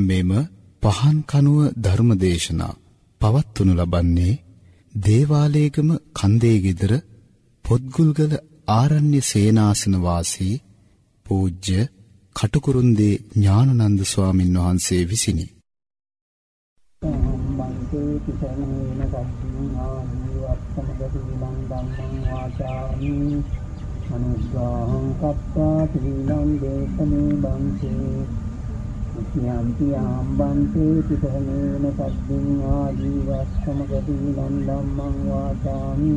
මෙම පහන් කනුව ධර්මදේශනා පවත්වනු ලබන්නේ දේවාලේගම කන්දේ গিදර පොත්ගුල්ගල ආරණ්‍ය සේනාසන වාසී පූජ්‍ය කටුකුරුන්දී ඥානනන්ද ස්වාමින් වහන්සේ විසිනි. මන්තේ පිසනේන සබ්බින් ආදී අත්තමගතිලං ධම්මං වාචාමි අනුග්‍රහං කප්පා තිලං දේශනේ බන්සේ යම්පි ආම්බන්තේ පිසනේන සබ්බින් ආදී අත්තමගතිලං ධම්මං වාචාමි.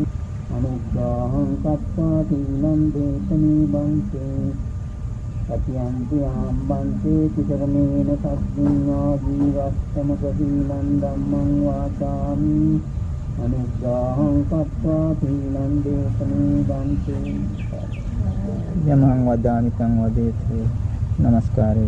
අනුග්‍රහං කප්පා තිලං දේශනේ බන්සේ සතියන්ති ආම්බන්තේ පිටකමේන සස්මින්වා ජීවස්සම ගදීනං ධම්මං වාචාමි. අනුග්‍රහං පත්වා තීනං දේශනේ බන්තේ. යමං වදාමි තං වදේතු. নমස්කාරය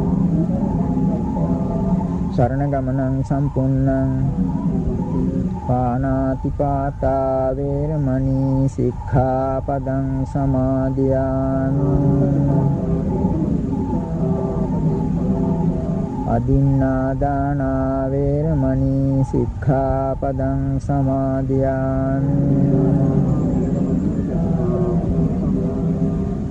සරණ ගමනං සම්පූර්ණං පානාති පාතා වේරමණී සික්ඛාපදං සමාදියාමි. අදින්නා දාන වේරමණී සික්ඛාපදං සමාදියාමි.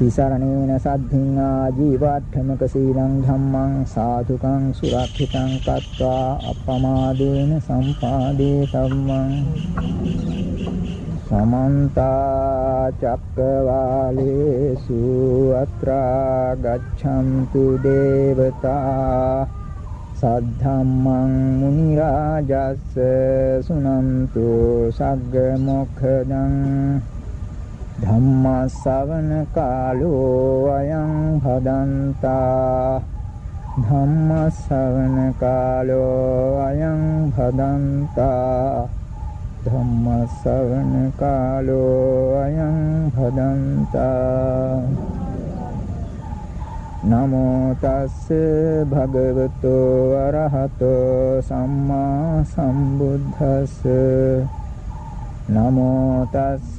තිසරණේන සද්ධින් ආජීවට්ඨමක සීලං ධම්මං සාධුකං සුරක්ෂිතං කତ୍වා අපමාදේන සම්පාදේ ධම්මං සමන්ත චක්කවාලේසු අත්‍රා ගච්ඡන්තු දේවතා සද්ධම්මං මුනි රාජස්ස සුනන්තු සග්ග මොක්ඛදං ධම්මස්සවන කාලෝ අයං භදන්තා ධම්මස්සවන කාලෝ අයං භදන්තා ධම්මස්සවන කාලෝ අයං භදන්තා නමෝ තස්ස භගවතු අරහතෝ සම්මා සම්බුද්දස්ස. නමෝ තස්ස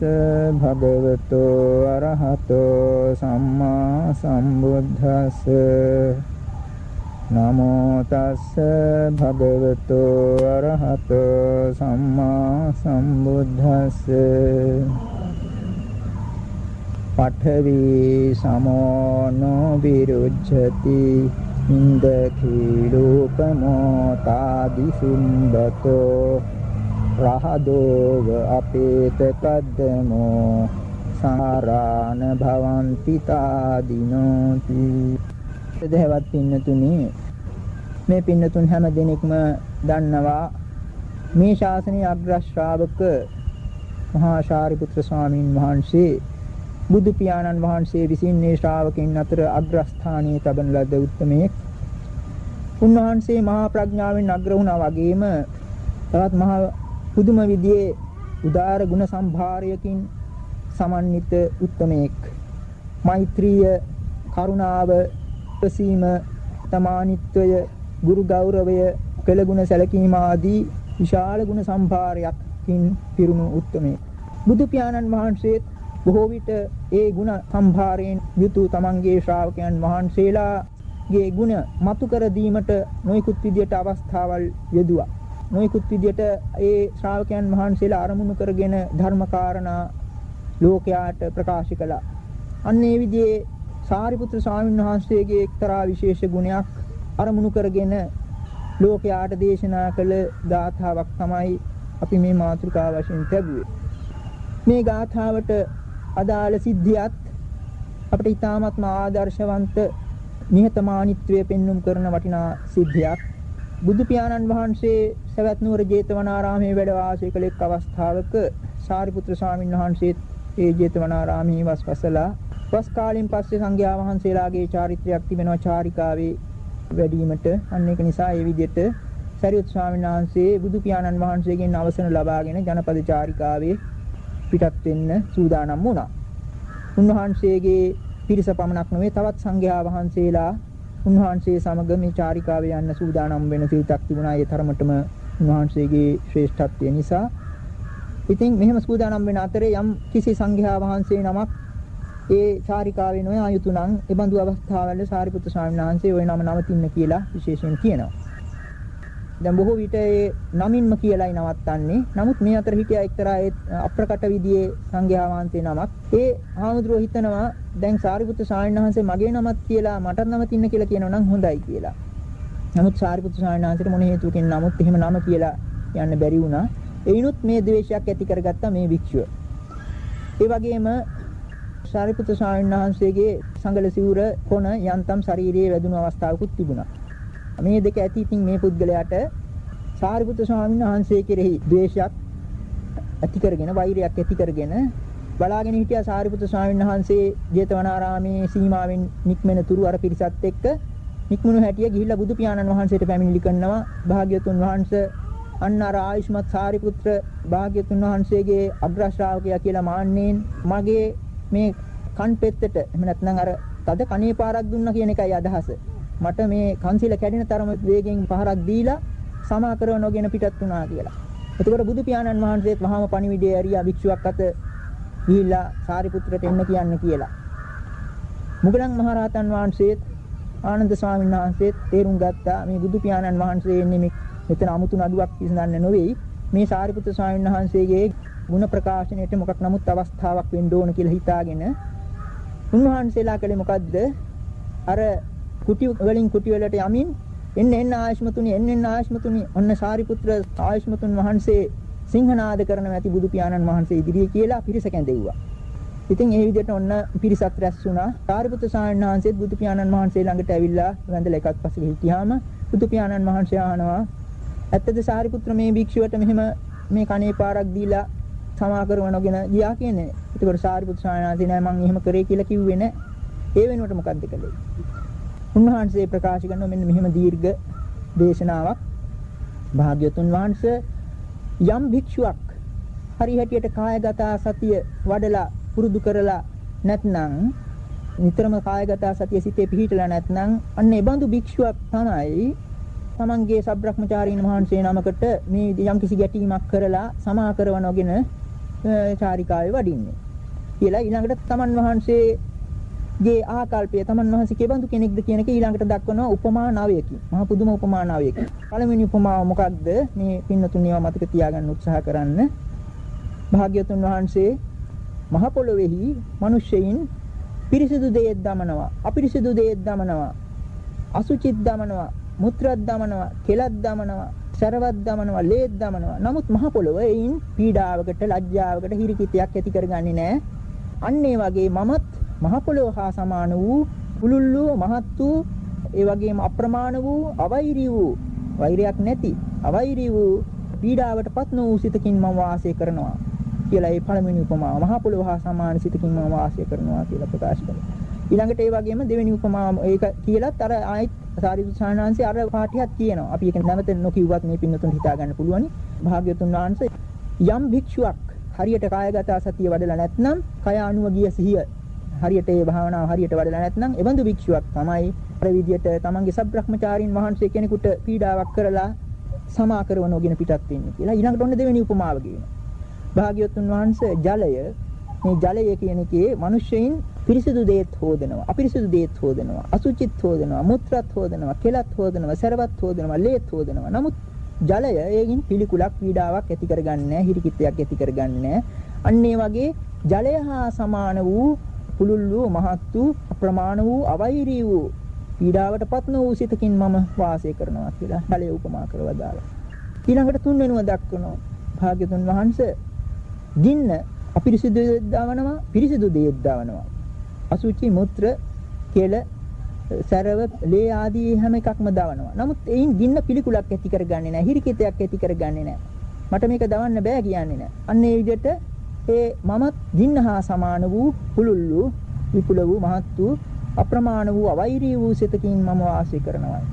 භගවතු අරහතෝ සම්මා සම්බුද්දස්ස නමෝ තස්ස භගවතු අරහතෝ සම්මා සම්බුද්දස්ස පඨවි සමෝනෝ විරුජ්ජති ඉන්දකීලෝපමෝ තාදි සුම්බතෝ රහදෝව අපේත කද්දමෝ සාරාන භවಂತಿ තාදිනෝති. දෙහවත් පින්නතුනි මේ පින්නතුන් හැම දිනෙකම දන්නවා මේ ශාසනයේ අග්‍ර ශ්‍රාවක මහා ශාරිපුත්‍ර ස්වාමීන් වහන්සේ බුදු පියාණන් වහන්සේ විසින් මේ ශ්‍රාවකින් අතර අග්‍රස්ථානීය තබන ලද උත්තමයෙක්. උන්වහන්සේ මහා ප්‍රඥාවෙන් අග්‍ර වුණා වගේම තවත් මහා පුදුම විදිහේ උදාර ගුණ සම්භාරයකින් සමන්විත උත්තමයෙක් මෛත්‍රිය කරුණාව ප්‍රසීම තමානිත්වය ගුරු ගෞරවය කළගුණ සැලකීම ආදී විශාල ගුණ සම්භාරයක්කින් පිරුණු උත්තමයෙක් බුදු පියාණන් වහන්සේත් බොහෝ විට ඒ ගුණ සම්භාරයෙන් යුතු තමන්ගේ ශ්‍රාවකයන් වහන්සේලාගේ ගුණ මතු කර දීමට නොයෙකුත් විදියට අවස්ථාවල් යෙදුවා. නොයෙකුත් විදියට ඒ ශ්‍රාවකයන් වහන්සේලා අරමුණු කරගෙන ධර්මකාරණා ලෝකයාට ප්‍රකාශ කළා. අන්න ඒ විදිහේ සාරිපුත්‍ර ස්වාමීන් වහන්සේගේ එක්තරා විශේෂ ගුණයක් අරමුණු කරගෙන ලෝකයාට දේශනා කළ ගාථාවක් තමයි අපි මේ මාතෘකාව වශයෙන් ලැබුවේ. මේ ගාථාවට අදාළ සිද්ධියත් අපිට ඊටාත්ම ආදර්ශවන්ත නිහතමානීත්වයේ පෙන්눔 කරන වටිනා සිද්ධියක්. බුදු පියාණන් වහන්සේ සවැත් නුවර ජේතවනාරාමයේ වැඩ වාසය කළ එක් අවස්ථාවක සාරිපුත්‍ර ස්වාමීන් වහන්සේ ඒ ජේතවනාරාමයේ වස්වසලා වස් කාලෙන් පස්සේ සංඝයා වහන්සේලාගේ චාරිත්‍රයක් තිබෙනවා චාරිකාවේ වැඩිවීමට අන්න ඒක නිසා ඒ විදිහට සරියුත් ස්වාමීන් වහන්සේ බුදු පියාණන් වහන්සේගෙන් අවසර ලබාගෙන ජනපද චාරිකාවේ පිටත් වෙන්න සූදානම් වුණා. උන්වහන්සේගේ පිරිස පමණක් නෙවෙයි තවත් සංඝයා වහන්සේලා උන්වහන්සේ සමග මේ චාරිකාවේ යන්න සූදානම් වෙන සිරිතක් තිබුණා. ඒ තරමටම උන්වහන්සේගේ ශ්‍රේෂ්ඨත්වය නිසා. ඉතින් මෙහෙම සූදානම් වෙන අතරේ යම් කිසි සංඝයා වහන්සේ නමක් ඒ චාරිකාවේ නොයා යුතු නම් ඒ බඳු අවස්ථාවල සාරිපුත්‍ර ස්වාමීන් වහන්සේ ওই නම නවතින්න කියලා විශේෂයෙන් කියනවා. දැන් බොහෝ විට ඒ නමින්ම කියලායි නවත්තන්නේ. නමුත් මේ අතර හිටියා එක්තරා ඒ අප්‍රකට විදියේ සංඝයා වහන්සේ නමක්. ඒ ආමුද්‍රෝ හිතනවා දැන් සාරිපුත්‍ර ස්වාමීන් වහන්සේ මගේ නමත් කියලා මටත් නවතින්න කියලා කියනවා නම් හොඳයි කියලා. නමුත් සාරිපුත්‍ර ස්වාමීන් වහන්සේට මොන හේතුවකින් නමුත් එහෙම නම කියලා යන්න බැරි වුණා. එයිනුත් මේ ද්වේෂයක් ඇති කරගත්තා මේ භික්ෂුව. ඒ වගේම සාරිපුත්‍ර ස්වාමීන් වහන්සේගේ සංගල සිවුර කොන යන්තම් ශරීරයේ වැදුණු අවස්ථාවකුත් තිබුණා. මේ දෙක ඇති ඉතින් මේ පුද්ගලයාට සාරිපුත්‍ර ස්වාමීන් වහන්සේ කෙරෙහි ද්වේෂයක් ඇති කරගෙන වෛරයක් ඇති කරගෙන බලාගෙන හිටියා සාරිපුත්‍ර ස්වාමීන් වහන්සේ ජේතවනාරාමේ සීමාවෙන් නික්මෙන තුරු අර පිරිසත් එක්ක නික්මුණු හැටිය ගිහිල්ලා බුදු පියාණන් වහන්සේට පැමිණිලි කරනවා භාග්‍යතුන් වහන්සේ අන්න අර ආයුෂ්මත් සාරිපුත්‍ර භාග්‍යතුන් වහන්සේගේ අග්‍ර ශ්‍රාවකයා කියලා මාන්නයෙන් මගේ මේ කන් පෙත්තට එහෙම නැත්නම් අර තද කණේ පාරක් දුන්නා කියන එකයි අදහස. මට මේ කන්සිල කැඩෙන තරම වේගෙන් පහරක් දීලා සමා කරව නොගෙන පිටත් වුණා කියලා. එතකොට බුදු පියාණන් වහන්සේත් වහාම පණිවිඩය ඇරියා භික්ෂුවක් අත ගිහිල්ලා සාරිපුත්‍රට එන්න කියන්න කියලා. මුගලන් මහරහතන් වහන්සේත් ආනන්ද ස්වාමීන් වහන්සේත් තේරුම් ගත්තා මේ බුදු පියාණන් වහන්සේ එන්නේ මෙතන 아무තු නඩුවක් විසඳන්න නෙවෙයි මේ සාරිපුත්‍ර ස්වාමීන් වහන්සේගේ ಗುಣ ප්‍රකාශනයේට මොකක් නමුත් අවස්ථාවක් වෙන්න ඕන කියලා හිතාගෙන උන්වහන්සේලා කලේ මොකද්ද අර කුටි වලින් කුටි වලට යමින් එන්න එන්න ආයෂ්මතුනි එන්න එන්න ආයෂ්මතුනි ඔන්න සාරිපුත්‍ර ආයෂ්මතුන් වහන්සේ සිංහනාද කරන ඇති බුදු පියාණන් වහන්සේ ඉදිරියේ කියලා පිරිස කැඳෙව්වා. ඉතින් ඒ විදිහට ඔන්න පිරිසක් රැස් වුණා. සාරිපුත්‍ර ස්වාමීන් වහන්සේත් බුදු පියාණන් වහන්සේ ළඟට ඇවිල්ලා වැඳලා එකක් පස්සේ හිටියාම බුදු පියාණන් වහන්සේ අහනවා ඇත්තද සාරිපුත්‍ර මේ භික්ෂුවට මෙහෙම මේ කණේ පාරක් දීලා සමා කරනවගෙන ගියා කියන්නේ. ඒකට සාරිපුත්‍ර ස්වාමීන් වහන්සේ නෑ මං එහෙම කරේ කියලා කිව්වේ නෑ. ඒ වෙනුවට මොකද්ද කළේ? උන්වහන්සේ ප්‍රකාශ කරන මෙන්න මෙහෙම දීර්ඝ දේශනාවක්. භාග්‍යතුන් වහන්සේ යම් භික්ෂුවක් හරි හැටියට කායගත සතිය වඩලා පුරුදු කරලා නැත්නම් නිතරම කායගත සතිය සිතේ පිහිටලා නැත්නම් අන්න ඒ බඳු භික්ෂුවක් තමයි තමන්ගේ සබ්‍රක්‍මචාරීන් වහන්සේ නමකට මේ යම් කිසි ගැටීමක් කරලා සමා කරවනගෙන චාරිකාවේ වඩින්නේ. කියලා ඊළඟට තමන් වහන්සේ ගේ ආකල්පය තමන් වහන්සේ කෙබඳු කෙනෙක්ද කියන එක ඊළඟට දක්වනවා උපමා නවයකින්. මහා පුදුම උපමා නවයකින්. පළවෙනි උපමාව මොකක්ද? මේ පින්නතුන් ඒවා මතක තියාගන්න උත්සාහ කරන්න. භාග්‍යතුන් වහන්සේ මහ පොළොවේහි මිනිස්සෙයින් පිරිසිදු දේත් දමනවා අපිරිසිදු දේත් දමනවා අසුචිත් දමනවා මුත්‍රාත් දමනවා කෙලත් දමනවා සරවත් දමනවා ලේත් දමනවා නමුත් මහ පොළොව එයින් පීඩාවකට ලැජ්ජාවකට හිරිකිතයක් ඇති කරගන්නේ නැහැ අන්න ඒ වගේ මමත් මහ පොළොව හා සමාන වූ පුළුල් වූ මහත් වූ ඒ වගේම අප්‍රමාණ වූ අවෛරී වූ වෛරයක් නැති අවෛරී වූ පීඩාවටපත් නොවූ සිතකින් මම වාසය කරනවා කියලා ඒ පළවෙනි උපමාව මහ පොළොව හා සමාන සිතකින් මම වාසය කරනවා කියලා ප්‍රකාශ කරනවා. ඊළඟට ඒ වගේම දෙවෙනි උපමාව ඒක කියලත් අර ආයිත් සාරිපුත් සානංශي අර පාඨියක් කියනවා. අපි ඒක නැවත නොකියුවත් මේ පින්නතුන් හිතා ගන්න පුළුවනි. භාග්‍යතුන් වහන්සේ යම් භික්ෂුවක් හරියට කායගත සතිය වඩලා නැත්නම් කය අනුව ගිය සිහිය හරියට ඒ භාවනාව හරියට වඩලා නැත්නම් එබඳු භික්ෂුවක් තමයි අර විදියට තමන්ගේ සබ්‍රහ්මචාරීන් වහන්සේ කෙනෙකුට පීඩාවක් කරලා සමා කරනවගෙන පිටත් වෙන්නේ කියලා. ඊළඟට ඔන්න දෙවෙනි උපමාව කියනවා. භාග්‍යවතුන් වහන්සේ ජලය මේ ජලය කියන එකේ මිනිස්සෙයින් පිරිසිදු දේත් හොදනවා අපිරිසිදු දේත් හොදනවා අසුචිත් හොදනවා මුත්‍රාත් හොදනවා කෙලත් හොදනවා සරවත් හොදනවා ලේත් හොදනවා නමුත් ජලය ඒකින් පිළිකුලක් පීඩාවක් ඇති කරගන්නේ නැහැ හිරිකිතයක් ඇති කරගන්නේ නැහැ අන්න ඒ වගේ ජලය හා සමාන වූ පුළුල් වූ මහත් වූ අප්‍රමාණ වූ අවෛරී වූ පීඩාවටපත් නොවූ සිතකින් මම වාසය කරනවා කියලා ජලය උපමා කරවදාලා ඊළඟට තුන්වෙනුව දක්වනවා. භාග්‍යතුන් වහන්සේ ගින්න අපිරිසිදු දේත් දාවනවා පිරිසිදු දේත් දාවනවා. අසුචි මුත්‍ර කෙල සරව ලේ ආදී හැම එකක්ම දාවනවා. නමුත් එයින් ගින්න පිළිකුලක් ඇති කරගන්නේ නැහැ හිරිකිතයක් ඇති කරගන්නේ නැහැ. මට මේක දවන්න බෑ කියන්නේ නැහැ. අන්න ඒ විදිහට ඒ මමත් ගින්න හා සමාන වූ පුළුල් වූ විපුල වූ මහත් වූ අප්‍රමාණ වූ අවෛරී වූ සිතකින් මම වාසය කරනවා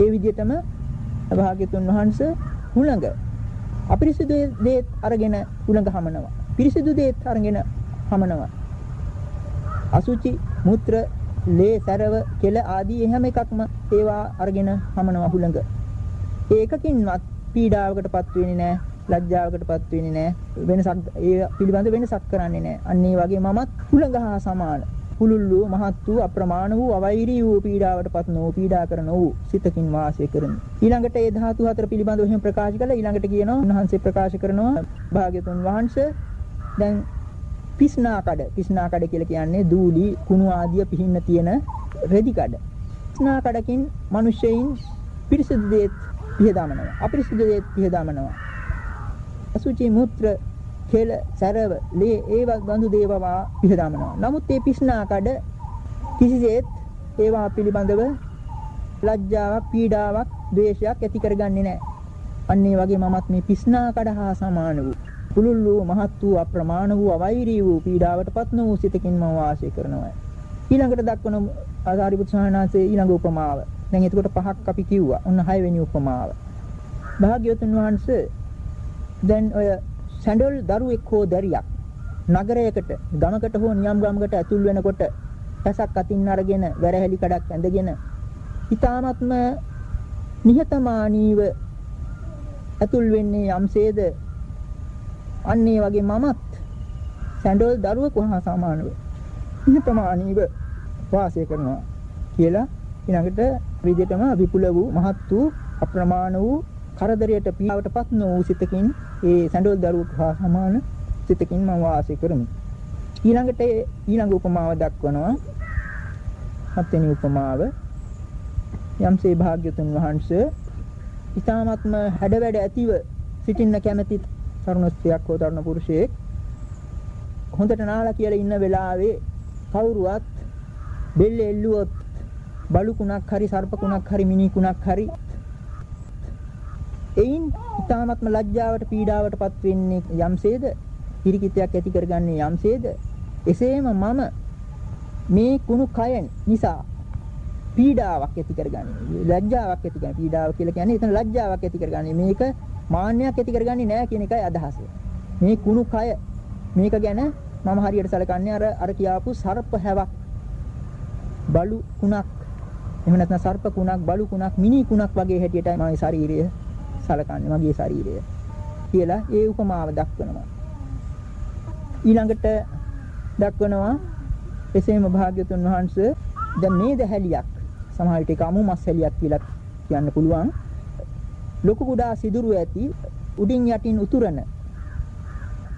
ඒ විදිහටම භාග්‍යතුන් වහන්සේ හුළඟ අපිරිසිදු දේත් අරගෙන හුළඟ හමනවා පිරිසිදු දේත් අරගෙන හමනවා. අසුචි, මුත්‍ර, ලේ, සරව, කෙල ආදී හැම එකක්ම ඒවා අරගෙන හමනවා හුළඟ. ඒකකින්වත් පීඩාවකටපත් වෙන්නේ නැහැ. ලැජ්ජාවකටපත් වෙන්නේ නැහැ. වෙනසක් ඒ පිළිබඳ වෙනසක් කරන්නේ නැහැ. අන්න ඒ වගේ මමත් හුළඟ හා සමාන. පුළුල් වූ මහත් වූ අප්‍රමාණ වූ අවෛරී වූ පීඩාවටපත් නොවූ පීඩා කරන වූ සිතකින් වාසය කරමි. ඊළඟට ඒ ධාතු හතර පිළිබඳව එහෙම ප්‍රකාශ කළා. ඊළඟට කියනවා උන්වහන්සේ ප්‍රකාශ කරනවා භාග්‍යතුන් වහන්සේ දැන් පිස්නා කඩ පිස්නා කඩ කියලා කියන්නේ දූලි කුණු ආදිය පිහින්න තියෙන රෙදි කඩ. පිස්නා කඩකින් මිනිස්සෙයින් පිරිසිදු දේත් පිහදාමනවා. අපිරිසිදු දේත් පිහදාමනවා. අසුචි මුත්‍ර කෙල සරව ලේ ඒවා බඳු දේවවා පිහදාමනවා. නමුත් මේ පිස්නා කඩ කිසිසේත් ඒවා පිළිබඳව ලැජ්ජාවක් පීඩාවක් ද්වේෂයක් ඇති කරගන්නේ නැහැ. අන්න ඒ වගේ මමත් මේ පිස්නා කඩ හා සමාන වූ පුළුල් වූ මහත් වූ අප්‍රමාණ වූ අවෛරී වූ පීඩාවටපත් නොවූ සිතකින් මම වාසය කරනවා. ඊළඟට දක්වන ආසාරිපුත් සහනාසේ ඊළඟ උපමාව. දැන් එතකොට පහක් අපි කිව්වා. ඔන්න හයවෙනි උපමාව. භාග්‍යවතුන් වහන්සේ දැන් ඔය සැඬල් දරුවෙක් හෝ දැරියක් නගරයකට ගමකට හෝ නියම් ගමකට ඇතුල් වෙනකොට පැසක් අතින් අරගෙන වැරහැලි කඩක් ඇඳගෙන ඊ타මත්ම නිහතමානීව ඇතුල් වෙන්නේ යම්සේද? අන්න ඒ වගේ මමත් සැඬොල් දරුවෙකු හා සමානව නිහතමානීව වාසය කරනවා කියලා ඊළඟට විදිහටම විපුල වූ මහත් වූ අප්‍රමාණ වූ කරදරයට පීඩාවටපත් නොවූ සිතකින් ඒ සැඬොල් දරුවෙකු හා සමාන සිතකින් මම වාසය කරමි. ඊළඟට ඊළඟ උපමාව දක්වනවා හත්වෙනි උපමාව යම්සේ භාග්‍යතුන් වහන්සේ ඊ타ත්ම හැඩවැඩ ඇතිව සිටින්න කැමැති තරුණ ස්ත්‍රියක් හෝ තරුණ පුරුෂයෙක් හොඳට නාලා කියලා ඉන්න වෙලාවේ කවුරුවත් බෙල්ල එල්ලුවොත් බලුකුණක් හරි සර්පකුණක් හරි මිනිකුණක් හරි එයින් ඊ타ත්ම ලැජ්ජාවට පීඩාවටපත් වෙන්නේ යම්සේද? හිරිකිතයක් ඇති කරගන්නේ යම්සේද? එසේම මම මේ කුණු කයන් නිසා පීඩාවක් ඇති කරගන්නේ. ලැජ්ජාවක් ඇති කරගන්නේ. පීඩාව කියලා කියන්නේ එතන ලැජ්ජාවක් ඇති කරගන්නේ. මේක මාන්නයක් ඇති කරගන්නේ නැහැ කියන එකයි අදහස. මේ කුණු කය මේක ගැන මම හරියට සැලකන්නේ අර අර කියාපු සර්ප හැවක්. බලු කුණක්. එහෙම නැත්නම් සර්ප කුණක් බලු කුණක් මිනි කුණක් වගේ හැටියටයි මගේ ශරීරය සලකන්නේ මගේ ශරීරය කියලා ඒ උපමාව දක්වනවා ඊළඟට දක්වනවා එසේම භාග්‍යතුන් වහන්සේ දැන් මේ දැහැලියක් සමහර විට ඒක අමු මස් හැලියක් කියලා කියන්න පුළුවන් ලොකු කුඩා සිදුරු ඇති උඩින් යටින් උතුරන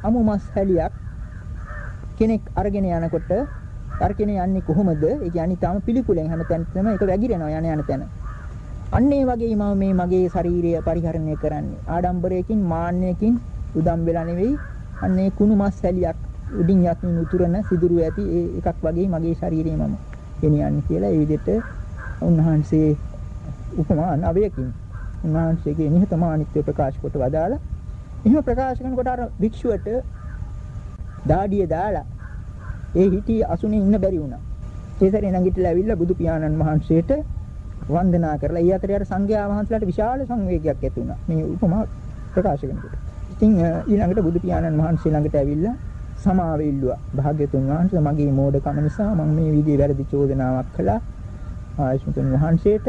අමු මස් හැලියක් කෙනෙක් අරගෙන යනකොට අරගෙන යන්නේ කොහොමද? ඒ කියන්නේ තාම පිළිකුලෙන් හැමතැනම ඒක වැగిරෙනවා යන යන තැන. අන්න ඒ වගේ මම මේ මගේ ශරීරය පරිහරණය කරන්නේ. ආඩම්බරයකින් මාන්නයකින් උදම් වෙලා නෙවෙයි. අන්න ඒ කුණු මස් සැලියක් උඩින් යටින් උතුරන සිදුරු ඇති ඒ එකක් වගේ මගේ ශරීරය මම ගෙනියන්නේ කියලා ඒ විදිහට උන්වහන්සේ උපමා නවයකින් උන්වහන්සේගේ නිහතමානීත්වය ප්‍රකාශ කොට වදාලා එහෙම ප්‍රකාශ කරනකොට අර භික්ෂුවට දාඩිය දාලා ඒ හිටි අසුනේ ඉන්න බැරි වුණා. ඒ සැරේ නැගිටලා ඇවිල්ලා බුදු පියාණන් වහන්සේට වන්දනා කරලා ඊ අතරේ අර සංඝයා වහන්සේලාට විශාල සංවේගයක් ඇති වුණා. මේ උපමා ප්‍රකාශ කරනකොට. ඉතින් ඊළඟට බුදු පියාණන් වහන්සේ ළඟට ඇවිල්ලා සමාව ඉල්ලුවා. භාග්‍යතුන් වහන්සේ මගේ මෝඩකම නිසා මම මේ විදිහේ වැරදි චෝදනාවක් කළා. ආයුෂ්මතුන් වහන්සේට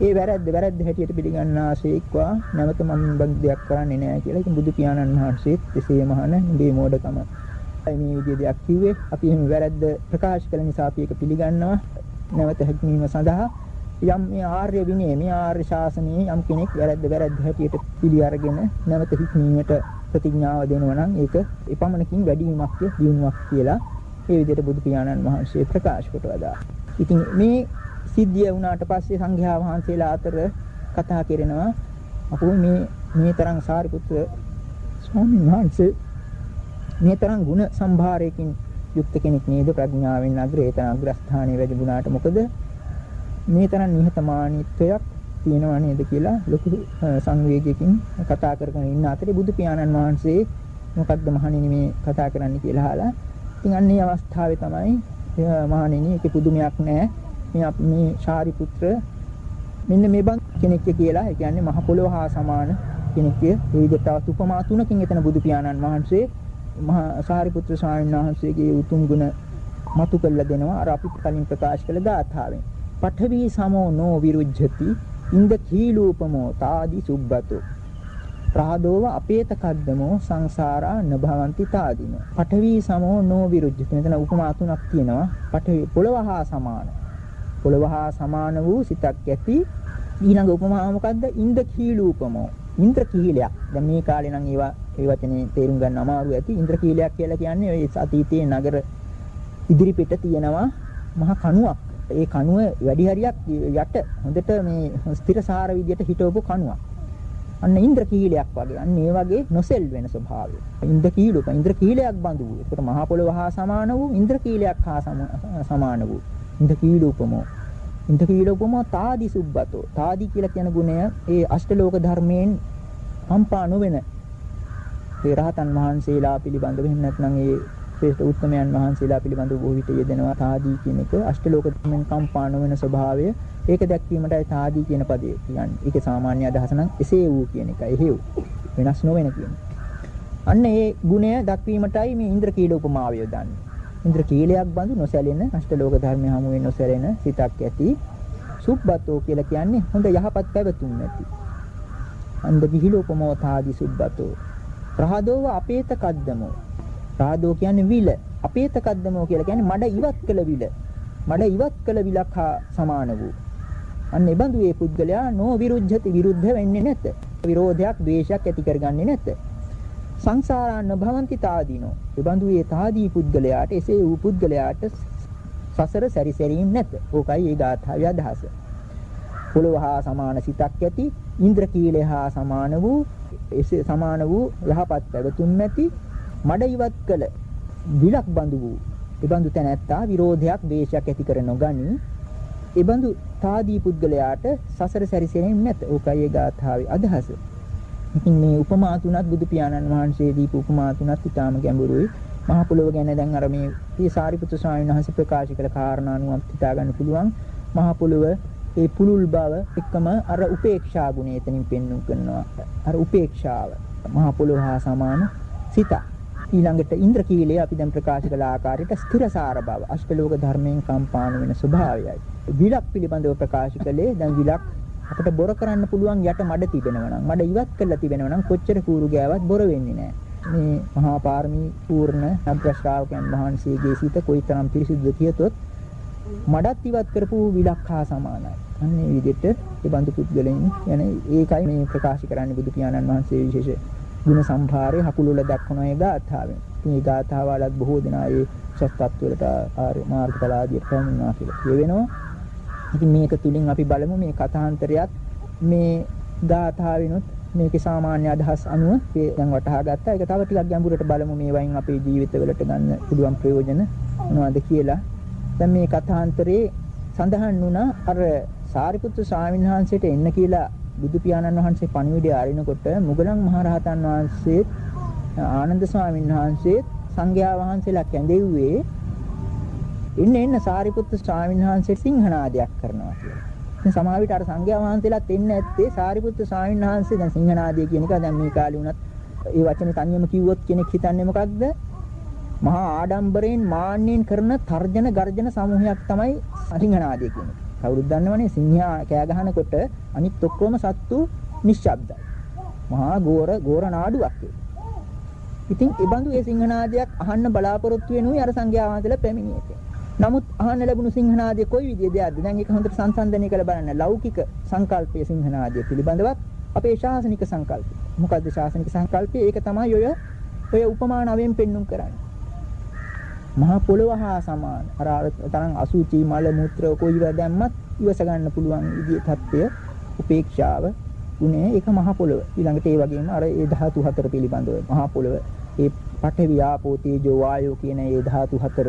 ඒ වැරද්ද වැරද්ද හැටියට පිළිගන්නාසේක්වා නැවත මම බඳ දෙයක් කරන්නේ නැහැ කියලා. ඉතින් බුදු පියාණන් වහන්සේත් එසේම අහන මේ මෝඩකම මේ විදිහේ දෙයක් කිව්වේ අපි එහෙම වැරද්ද ප්‍රකාශ කළ නිසා අපි ඒක පිළිගන්නවා. නැවත හැක්මීම සඳහා යම් මේ ආර්ය විනය මේ ආර්ය ශාසනයේ යම් කෙනෙක් වැරද්ද වැරද්ද හැටියට පිළි අරගෙන නැවත හික්මීමට ප්‍රතිඥාව දෙනවා නම් ඒක එපමණකින් වැඩිවීමක් දියුණුවක් කියලා ඒ විදිහට බුදු පියාණන් වහන්සේ ප්‍රකාශ කොට වදා. ඉතින් මේ සිද්ධිය වුණාට පස්සේ සංඝයා වහන්සේලා අතර කතා කරනවා අපෝ මේ මේ තරම් සාරිපුත්‍ර ස්වාමීන් වහන්සේ මේ තරම් ಗುಣ සම්භාරයකින් යුක්ත කෙනෙක් නේද ප්‍රඥාවෙන් අග්‍රේතන අග්‍රස්ථානයේ වැඩිුණාට මොකද මේ තරම් නිහතමානීත්වයක් තියෙනවා නේද කියලා ලොකු සංවේගයකින් කතා කරගෙන ඉන්න අතරේ බුදු පියාණන් වහන්සේ මොකද්ද මහණෙනි මේ කතා කරන්න කියලා අහලා ඉතින් අන්නේ අවස්ථාවේ තමයි මහණෙනි ඒකේ පුදුමයක් නැහැ මේ මේ ශාරිපුත්‍ර මෙන්න මේ බන් කෙනෙක් කියලා ඒ කියන්නේ මහ පොළොව හා සමාන කෙනෙක් ඒ විදිහට උපමා තුනකින් එතන බුදු පියාණන් වහන්සේ මහා සාරිපුත්‍ර ස්වාමීන් වහන්සේගේ උතුම් ගුණ මතු කළ දෙනවා. අර අපි කලින් ප්‍රකාශ කළ ගාථාවෙන් පඨවි සමෝ නෝ විරුජ්ජති ඉන්ද කීලූපමෝ තාදි සුබ්බතෝ. ප්‍රාදෝව අපේත කද්දමෝ සංසාරා නභවಂತಿ තාදිනෝ. පඨවි සමෝ නෝ විරුජ්ජති මෙතන උපමා තුනක් තියෙනවා. පඨවි පොළව හා සමාන. පොළව හා සමාන වූ සිතක් ඇති. ඊළඟ උපමාව මොකද්ද? ඉන්ද කීලූපමෝ. ඉන්ද්‍ර කීලයක්. දැන් මේ කාලේ නම් ඒවා ඒ වචනේ තේරුම් ගන්න අමාරු ඇති. ඉන්ද්‍ර කීලයක් කියලා කියන්නේ ඒ අතීතයේ නගර ඉදිරිපිට තියෙනවා මහ කණුවක්. ඒ කණුව වැඩි හරියක් යට හොඳට මේ ස්ථිරසාර විදියට හිටවපු කණුවක්. අන්න ඉන්ද්‍ර කීලයක් වගේ. අන්න ඒ වගේ නොසෙල් වෙන ස්වභාවය. ඉන්ද්‍ර කීලක ඉන්ද්‍ර කීලයක් බඳු වූ. ඒකට මහා පොළොව හා සමාන වූ ඉන්ද්‍ර කීලයක් හා සමාන වූ. ඉන්ද්‍ර කීලූපමෝ. ඉන්ද්‍ර කීලූපමෝ තාදි සුබ්බතෝ. තාදි කියලා කියන ගුණය ඒ අෂ්ටලෝක ධර්මයෙන් හම්පා නොවන ඒ රහතන් වහන්සේලා පිළිබඳව එහෙම නැත්නම් ඒ ශ්‍රේෂ්ඨ උත්තමයන් වහන්සේලා පිළිබඳව බොහෝ විට යෙදෙනවා තාදී කියන එක අෂ්ටලෝක ධර්මෙන් කම්පා නොවන ස්වභාවය ඒක දැක්වීමටයි තාදී කියන පදේ කියන්නේ. ඒකේ සාමාන්‍ය අදහස නම් එසේ වූ කියන එකයි. එහෙව් වෙනස් නොවන කියන. අන්න ඒ ගුණය දක්වීමටයි මේ ඉන්ද්‍ර කීල උපමාව යොදන්නේ. ඉන්ද්‍ර කීලයක් බඳු නොසැලෙන අෂ්ටලෝක ධර්මයේ හමු වෙන නොසැලෙන සිතක් ඇති සුබ්බතෝ කියලා කියන්නේ හොඳ යහපත් පැවතුම් ඇති. අන්ද විහිලෝපමෝ තාදී සුබ්බතෝ රහදෝව අපේත කද්දමෝ රාදෝ කියන්නේ විල. අපේතකද්දමෝ කියලා කියන්නේ මඩ ඉවත් කළ විල. මඩ ඉවත් කළ විලක් හා සමාන වූ. අන්න එබඳු ඒ පුද්ගලයා නෝ විරුද්ධති විරුද්ධ වෙන්නේ නැත. විරෝධයක්, ද්වේෂයක් ඇති කරගන්නේ නැත. සංසාරාන භවಂತಿ තාදීනෝ. එබඳු ඒ තාදී පුද්ගලයාට එසේ වූ පුද්ගලයාට සසර සැරිසැරීම් නැත. ඕකයි ඒ ගාථාවේ අදහස. පොළොව හා සමාන සිතක් ඇති, ඉන්ද්‍ර කීලය හා සමාන වූ එසේ සමාන වූ යහපත් පැවතුම් ඇති මඩ ඉවත් කළ විලක් බඳු වූ එබඳු තැනැත්තා විරෝධයක් ද්වේෂයක් ඇති කර නොගනි එබඳු තාදී පුද්ගලයාට සසර සැරිසෙන්නේ නැත. ඕකයි ඒ ගාථාවේ අදහස. ඉතින් මේ උපමා තුනත් බුදු පියාණන් වහන්සේ දීපු උපමා තුනත් ඊටාම ගැඹුරුයි. මහා පොළොව ගැන දැන් අර මේ මේ සාරිපුත්‍ර ස්වාමීන් වහන්සේ ප්‍රකාශ කළ කාරණා අනුව හිතා ගන්න පුළුවන්. මහා පොළොව ඒ පුලුල් බව එක්කම අර උපේක්ෂා ගුණය එතනින් පෙන්වු කරනවා. අර උපේක්ෂාව මහා පොළොව හා සමාන සිතක්. ඊළඟට ඉන්ද්‍රකීලය අපි දැන් ප්‍රකාශ කළ ආකාරයට ස්ථිරසාර බව අෂ්ටලෝක ධර්මයෙන් කම්පාන වෙන ස්වභාවයයි. විලක් පිළිබඳව ප්‍රකාශ කළේ දැන් විලක් අපිට බොර කරන්න පුළුවන් යට මඩ තිබෙනවා නම් මඩ ඉවත් කරලා තිබෙනවා නම් කොච්චර කූරු ගෑවත් බොර වෙන්නේ නැහැ. මේ මහා පාරමී පූර්ණ අග්‍රශ්‍රාවකයන් වහන්සේගේ සිත කොයිතරම් පිරිසිදුද කියතොත් මඩත් ඉවත් කරපු විලක් හා සමානයි. අන්න ඒ විදිහට ඒ බඳු පුද්ගලයන් යන ඒකයි මේ ප්‍රකාශ කරන්නේ බුදු පියාණන් වහන්සේ විශේෂ ගුණ සම්භාරය හකුළුල දක්වන ඒ ගාථාවෙන්. මේ ගාථාවලත් බොහෝ දෙනා ඒ සත්‍යත්වයට ආර්ය මාර්ගඵල ආදියට පැමිණෙනවා කියලා කියවෙනවා. ඉතින් මේක තුලින් අපි බලමු මේ කථාන්තරයත් මේ ගාථාවිනුත් මේකේ සාමාන්‍ය අදහස් අනුව අපි දැන් වටහා ගත්තා. ඒක තව ටිකක් ගැඹුරට බලමු මේ වයින් අපේ ජීවිතවලට ගන්න පුළුවන් ප්‍රයෝජන මොනවද කියලා. දැන් මේ කථාන්තරේ සඳහන් වුණා අර සාරිපුත්තු ස්වාමීන් වහන්සේට එන්න කියලා බුදු පියාණන් වහන්සේ පණිවිඩය අරිනකොට මුගලන් මහරහතන් වහන්සේ ආනන්ද ස්වාමීන් වහන්සේ සංඝයා වහන්සේලා කැඳෙව්වේ එන්න එන්න සාරිපුත්තු ස්වාමීන් වහන්සේ සිංහනාදයක් කරනවා කියලා. ඉතින් සමහර විට අර සංඝයා වහන්සේලාත් එන්න ඇත්තේ සාරිපුත්තු ස්වාමීන් වහන්සේ දැන් සිංහනාදය කියන එක දැන් මේ කාලේ වුණත් ඒ වචනේ තනියම කිව්වොත් කෙනෙක් හිතන්නේ මොකක්ද? මහා ආඩම්බරයෙන් මාන්නෙන් කරන තර්ජන ගර්ජන සමූහයක් තමයි සිංහනාදය කියන්නේ. කවුරුත් දන්නවනේ සිංහයා කෑ ගහනකොට අනිත් ඔක්කොම සත්තු නිශ්ශබ්දයි. මහා ගෝර ගෝර නාඩුවක් ඒක. ඉතින් ඒ බඳු ඒ සිංහනාදයක් අහන්න බලාපොරොත්තු වෙනුයි අර සංඝයා වහන්සේලා පැමිණියේ. නමුත් අහන්න ලැබුණු සිංහනාදය කොයි විදිහේ දෙයක්ද? දැන් ඒක හොඳට සංසන්දනය කරලා බලන්න. ලෞකික සංකල්පයේ සිංහනාදය පිළිබඳවත් අපේ ශාසනික සංකල්පය. මොකද්ද ශාසනික සංකල්පය? ඒක තමයි ඔය ඔය උපමා නවෙන් පෙන්눔 කරන්නේ. මහා පොළව හා සමාන. අර තරම් අසුචි මල මුත්‍ර කොයිවා දැම්මත් ඉවස ගන්න පුළුවන් විදිහේ தත්ත්වය උපේක්ෂාව ගුණය ඒක මහා පොළව. ඊළඟට ඒ වගේම අර ඒ ධාතු හතර පිළිබඳව මහා පොළව ඒ පඨවි ආපෝ තේජෝ වායෝ කියන ඒ ධාතු හතර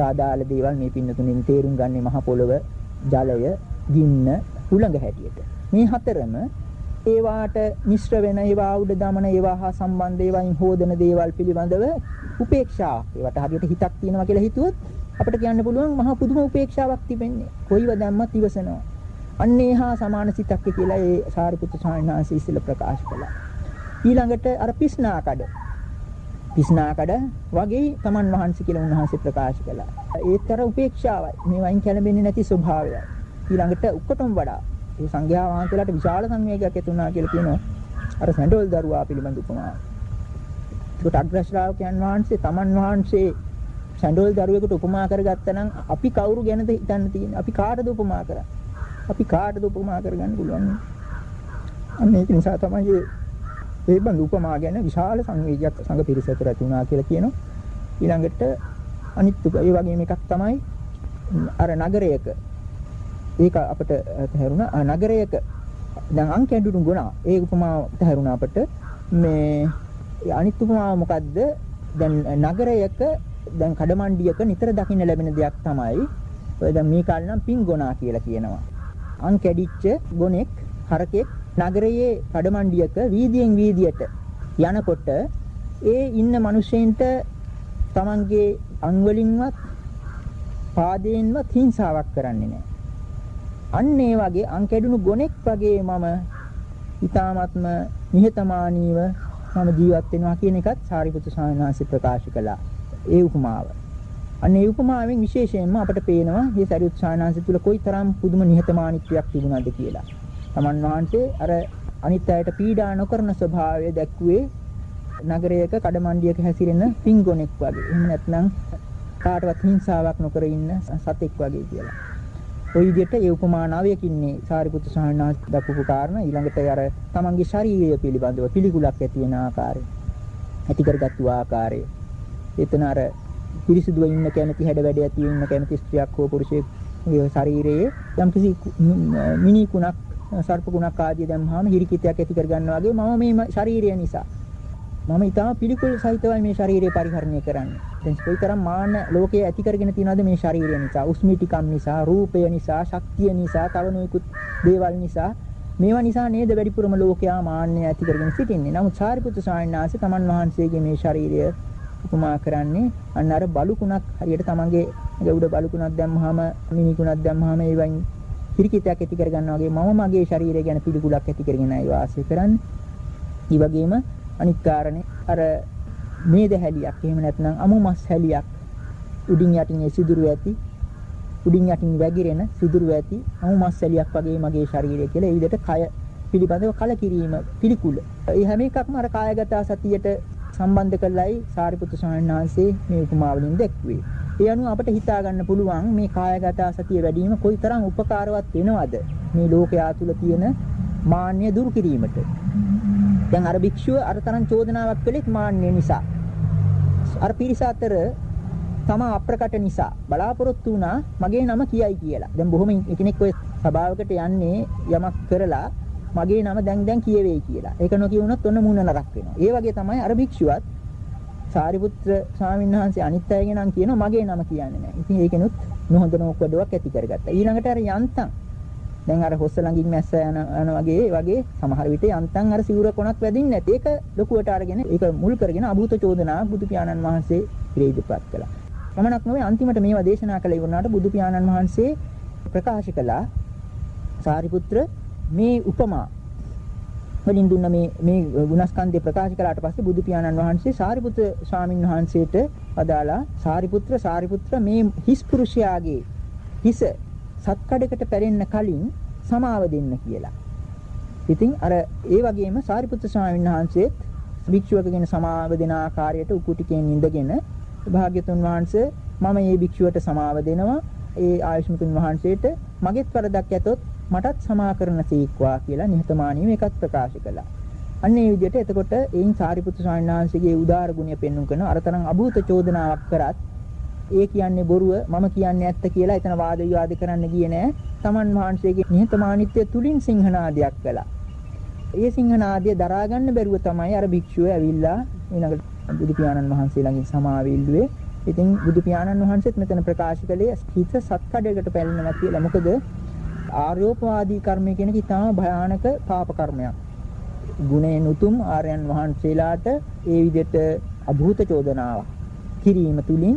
ආදාළ දේවල් මේ පින්නතුනේ තේරුම් ගන්නේ මහා පොළව ජලය ගින්න හුළඟ හැටියට. මේ හතරම ඒවාට මිශ්‍ර වෙන ඒවා උඩ දමන ඒවා හා සම්බන්ධ ඒවායින් හෝදන දේවල් පිළිබඳව උපේක්ෂා ඒවට හරියට හිතක් තියෙනවා කියලා හිතුවොත් අපිට කියන්න පුළුවන් මහා පුදුම උපේක්ෂාවක් තිබෙන්නේ. කොයිව දැම්මත් ඉවසනවා. අන්නේ හා සමාන සිතක් කියලා ඒ සාරිපුත්‍ර ස්වාමීන් වහන්සේ ඉස්සෙල්ලා ප්‍රකාශ කළා. ඊළඟට අර පිස්නා කඩ. පිස්නා කඩ වගේ තමන් වහන්සේ කියලා උන්වහන්සේ ප්‍රකාශ කළා. ඒතර උපේක්ෂාවයි. මේ වයින් කැළඹෙන්නේ නැති ස්වභාවයයි. ඊළඟට උක්කටම වඩා ඒ සංඝයා වහන්සේලාට විශාල සංවේගයක් ඇති වුණා කියලා කියනවා. අර සැඬොල් දරුවා පිළිබඳ උපමාව. ඒකට අග්‍ර ශ්‍රාවකයන් වහන්සේ තමන් වහන්සේ සැඬොල් දරුවෙකුට උපමා කරගත්තා නම් අපි කවුරු ගැනද හිතන්න තියෙන්නේ? අපි කාටද උපමා කරන්නේ? අපි කාටද උපමා කරගන්න පුළුවන්? අන්න ඒක නිසා තමයි මේ බඳු උපමා ගැන විශාල සංවේගයක් සංඝ පිරිස අතර ඇති වුණා කියලා කියනවා. ඊළඟට අනිත් ඒ වගේම එකක් තමයි අර නගරයක ඒක අපිට තහරුණා. නගරයක දැන් අං කැඩුණු ගුණ. ඒ උපමාව තහරුණා අපිට. මේ අනිත් උපමාව මොකද්ද? දැන් නගරයක දැන් කඩමණ්ඩියක නිතර දකින්න ලැබෙන දෙයක් තමයි ඔය දැන් මේ කාලේ නම් පින්ගොනා කියලා කියනවා. අං කැඩිච්ච ගොනෙක් හරකෙක් නගරයේ කඩමණ්ඩියක වීදියෙන් වීදියට යනකොට ඒ ඉන්න මිනිස්සෙන්ට තමන්ගේ අං වලින්වත් පාදයෙන්වත් හිංසාවක් කරන්නේ නැහැ. අන්න ඒ වගේ අං කැඩුණු ගොනෙක් වගේ මම ඊ타ත්ම නිහතමානීව මම ජීවත් වෙනවා කියන එකත් සාරිපුත්‍ර ස්වාමීන් වහන්සේ ප්‍රකාශ කළා. ඒ උපමාව. අන්න ඒ උපමාවෙන් විශේෂයෙන්ම අපට පේනවා මේ සාරිපුත්‍ර ස්වාමීන් වහන්සේ තුල කොයිතරම් පුදුම නිහතමානීත්වයක් තිබුණාද කියලා. තමන් වහන්සේ අර අනිත් අයට පීඩා නොකරන ස්වභාවය දැක්ුවේ නගරයක කඩමණ්ඩියක හැසිරෙන පින්ගොනෙක් වගේ. එහෙම නැත්නම් කාටවත් හිංසාවක් නොකර ඉන්න සතෙක් වගේ කියලා. ওই විදිහට ඒ උපමානාවයකින්නේ සාරිපුත්‍ර ස්වාමීන් වහන්සේ දක්වපු කාරණා. ඊළඟට අර තමන්ගේ ශරීරය පිළිබඳව පිළිකුලක් ඇති වෙන ආකාරය ඇති කරගත්තු ආකාරය. එතන අර පිරිසිදුව ඉන්න කැමති හැඩ වැඩ ඇති ඉන්න කැමති ස්ත්‍රියක් හෝ පුරුෂයෙක් ඒ ශරීරයේ යම්කිසි මිනි කුණක් සර්ප කුණක් ආදී දැම්මහම හිරිකිතයක් ඇති කරගන්නවා වගේ මම මේ ශරීරය නිසා. මම ඊටම පිළිකුල් සහිතවයි මේ ශරීරය පරිහරණය කරන්නේ. දැන් කොයිතරම් මාන ලෝකයේ ඇති කරගෙන තියනවද මේ ශරීරය නිසා, උස්මිටිකම් නිසා, රූපය නිසා, ශක්තිය නිසා, තව නොයෙකුත් දේවල් නිසා මේවා නිසා නේද වැඩිපුරම ලෝකයා මාන්නය ඇති කරගෙන සිටින්නේ. නමුත් සාරිපුත්‍ර ස්වාමීන් වහන්සේ තමන් වහන්සේගේ මේ ශරීරය උපමා කරන්නේ අන්න අර බලුකුණක් හරියට තමන්ගේ උඩ බලුකුණක් දැම්මහම මිනිකුණක් දැම්මහම ඒ වයින් හිරිකිතයක් ඇති කරගන්නවා වගේ මම මගේ ශරීරය ගැන පිළිකුලක් ඇති කරගෙන ආයි වාසය කරන්නේ. ඊ වගේම අනිත් කාරණේ අර මේද හැලියක් එහෙම නැත්නම් අමු මස් හැලියක් උඩින් යටින් සිදුරු ඇති උඩින් යටින් වැగిරෙන සිදුරු ඇති අමු මස් හැලියක් වගේ මගේ ශරීරය කියලා ඒ විදිහට කය පිළිබඳව කලකිරීම පිළිකුල. ඒ හැම එකක්ම අර කායගත සතියට සම්බන්ධ කරලයි සාරිපුත්තු ස්වාමීන් වහන්සේ මේ උපමාවලින් දැක්වේ. ඒ අනුව අපිට හිතා ගන්න පුළුවන් මේ කායගත සතිය වැඩි වීම කොයිතරම් උපකාරවත් වෙනවද මේ ලෝකයා තුල තියෙන මාන්නය දුරු කිරීමට. දැන් අර භික්ෂුව අර තරම් චෝදනාවක් කළෙත් මාන්නය නිසා. අර පිරිස අතර තමා අප්‍රකට නිසා බලාපොරොත්තු වුණා මගේ නම කියයි කියලා. දැන් බොහොම කෙනෙක් ඔය සභාවකට යන්නේ යමක් කරලා මගේ නම දැන් දැන් කියවෙයි කියලා. ඒක නොකියුණොත් ඔන්න මූණ නරක් වෙනවා. ඒ වගේ තමයි අර භික්ෂුවත් සාරිපුත්‍ර ස්වාමීන් වහන්සේ අනිත් අයගේ නම් කියනවා මගේ නම කියන්නේ නැහැ. ඉතින් ඒකෙනුත් නොහොඳ නොකොඩුවක් ඇති කරගත්තා. ඊළඟට අර යන්තම් දැන් අර හොස්ස ළඟින් මැස්ස යන යන වගේ වගේ සමහර විට යන්තම් අර සිවුර කොනක් වැදින්නේ නැති. ඒක ලොකුවට අරගෙන ඒක මුල් කරගෙන අභූත චෝදනා බුදු පියාණන් වහන්සේ ඉදිරිපත් කළා. පමණක් නොවේ අන්තිමට මේවා දේශනා කළ ඉවරනාට බුදු පියාණන් වහන්සේ ප්‍රකාශ කළා සාරිපුත්‍ර මේ උපමා වලින් දුන්න මේ මේ ගුණස්කන්ධය ප්‍රකාශ කළාට පස්සේ බුදු පියාණන් වහන්සේ සාරිපුත්‍ර ස්වාමීන් වහන්සේට අදාලා සාරිපුත්‍ර සාරිපුත්‍ර මේ හිස් පුරුෂයාගේ හිස සත්කඩකට පැරෙන්න කලින් සමාව දෙන්න කියලා. ඉතින් අර ඒ වගේම සාරිපුත්‍ර ස්වාමීන් වහන්සේත් භික්ෂුවකගෙන සමාව දෙන ආකාරයට උකුටිකෙන් ඉඳගෙන භාග්‍යතුන් වහන්සේ මම මේ භික්ෂුවට සමාව දෙනවා. ඒ ආයුෂ්මතුන් වහන්සේට මගෙත් වරදක් ඇතොත් මටත් සමා කරන සීක්වා කියලා නිහතමානීව එකත් ප්‍රකාශ කළා. අන්න ඒ විදිහට එතකොට එයින් සාරිපුත්‍ර ස්වාමීන් වහන්සේගේ උදාර ගුණය පෙන්වු කරන අරතරන් අභූත චෝදනාවක් කරත් ඒ කියන්නේ බොරුව මම කියන්නේ ඇත්ත කියලා එතන වාද විවාද කරන්න ගියේ නෑ. තමන් වහන්සේගේ නිහතමානීත්වය තුලින් සිංහනාදයක් කළා. ඒ සිංහනාදය දරා ගන්න බැරුව තමයි අර භික්ෂුව ඇවිල්ලා ඊළඟට බුදු පියාණන් වහන්සේ ළඟින් සමාවෙල්ලුවේ. ඉතින් බුදු පියාණන් වහන්සේත් මෙතන ප්‍රකාශ කළේ හිත සත්කඩයකට පැලෙනවා කියලා. මොකද ආර්යෝපවාදී කර්මය කියන එක ඉතාම භයානක පාප කර්මයක්. ගුණයෙන් උතුම් ආර්යයන් වහන්සේලාට ඒ විදිහට අභූත චෝදනාවක් කිරීම තුලින්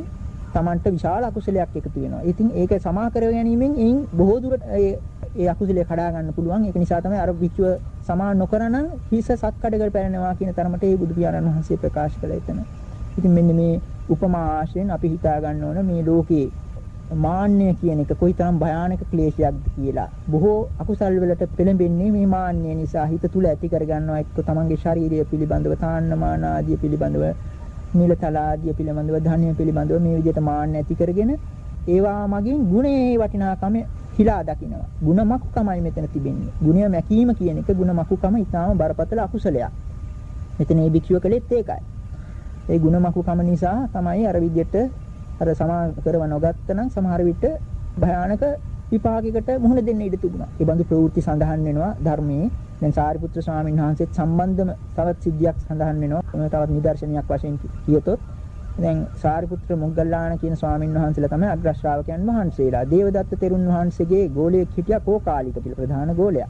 Tamanට විශාල අකුසලයක් එකතු වෙනවා. ඉතින් ඒක සමා කර ගැනීමෙන් එයින් බොහෝ දුරට ඒ අකුසලයේ කඩා ගන්න පුළුවන්. ඒක නිසා තමයි අර විචුව සමා නොකරනම් හිස සත්කඩකට පැනනවා කියන තරමට ඒ බුදු පියාණන් වහන්සේ ප්‍රකාශ කළා එතන. ඉතින් මෙන්න මේ උපමා ආශයෙන් අපි හිතා ගන්න ඕන මේ ලෝකේ මාන්නය කියන එක කොයිතරම් භයානක ක්ලේශයක්ද කියලා. බොහෝ අකුසල් වලට පෙළඹෙන්නේ මේ මාන්නය නිසා හිත තුල ඇති කරගන්නවා එක්ක තමන්ගේ ශාරීරිය පිළිබඳව තාන්නමාන ආදිය පිළිබඳව නිලතල ආදිය පිළිබඳව ධර්මය පිළිබඳව මේ විදිහට මාන්න ඇති කරගෙන ඒවා මගින් ගුණයේ වටිනාකම හිලා දකිනවා. ಗುಣ මකුකමයි මෙතන තිබෙන්නේ. ගුණය මැකීම කියන එක ಗುಣ මකුකම ඊටාම බරපතල අකුසලයක්. මෙතන මේ භික්ෂුව කළෙත් ඒකයි. ඒ ಗುಣ මකුකම නිසා තමයි අර විදිහට අර සමා කරව නොගත්ත නම් සමහර විට භයානක විපාකයකට මුහුණ දෙන්න ඉඩ තිබුණා. ඒ බඳු ප්‍රවෘත්ති සඳහන් වෙනවා ධර්මයේ. දැන් සාරිපුත්‍ර ස්වාමීන් වහන්සේත් සම්බන්ධම තවත් සිද්ධියක් සඳහන් වෙනවා. තවත් නිදර්ශනයක් වශයෙන් කියතොත් දැන් සාරිපුත්‍ර මොග්ගල්ලාන කියන ස්වාමීන් වහන්සේලා තමයි අග්‍ර ශ්‍රාවකයන් වහන්සේලා. දේවදත්ත තෙරුන් වහන්සේගේ ගෝලයෙක් හිටියා කෝකාලික කියලා ප්‍රධාන ගෝලයා.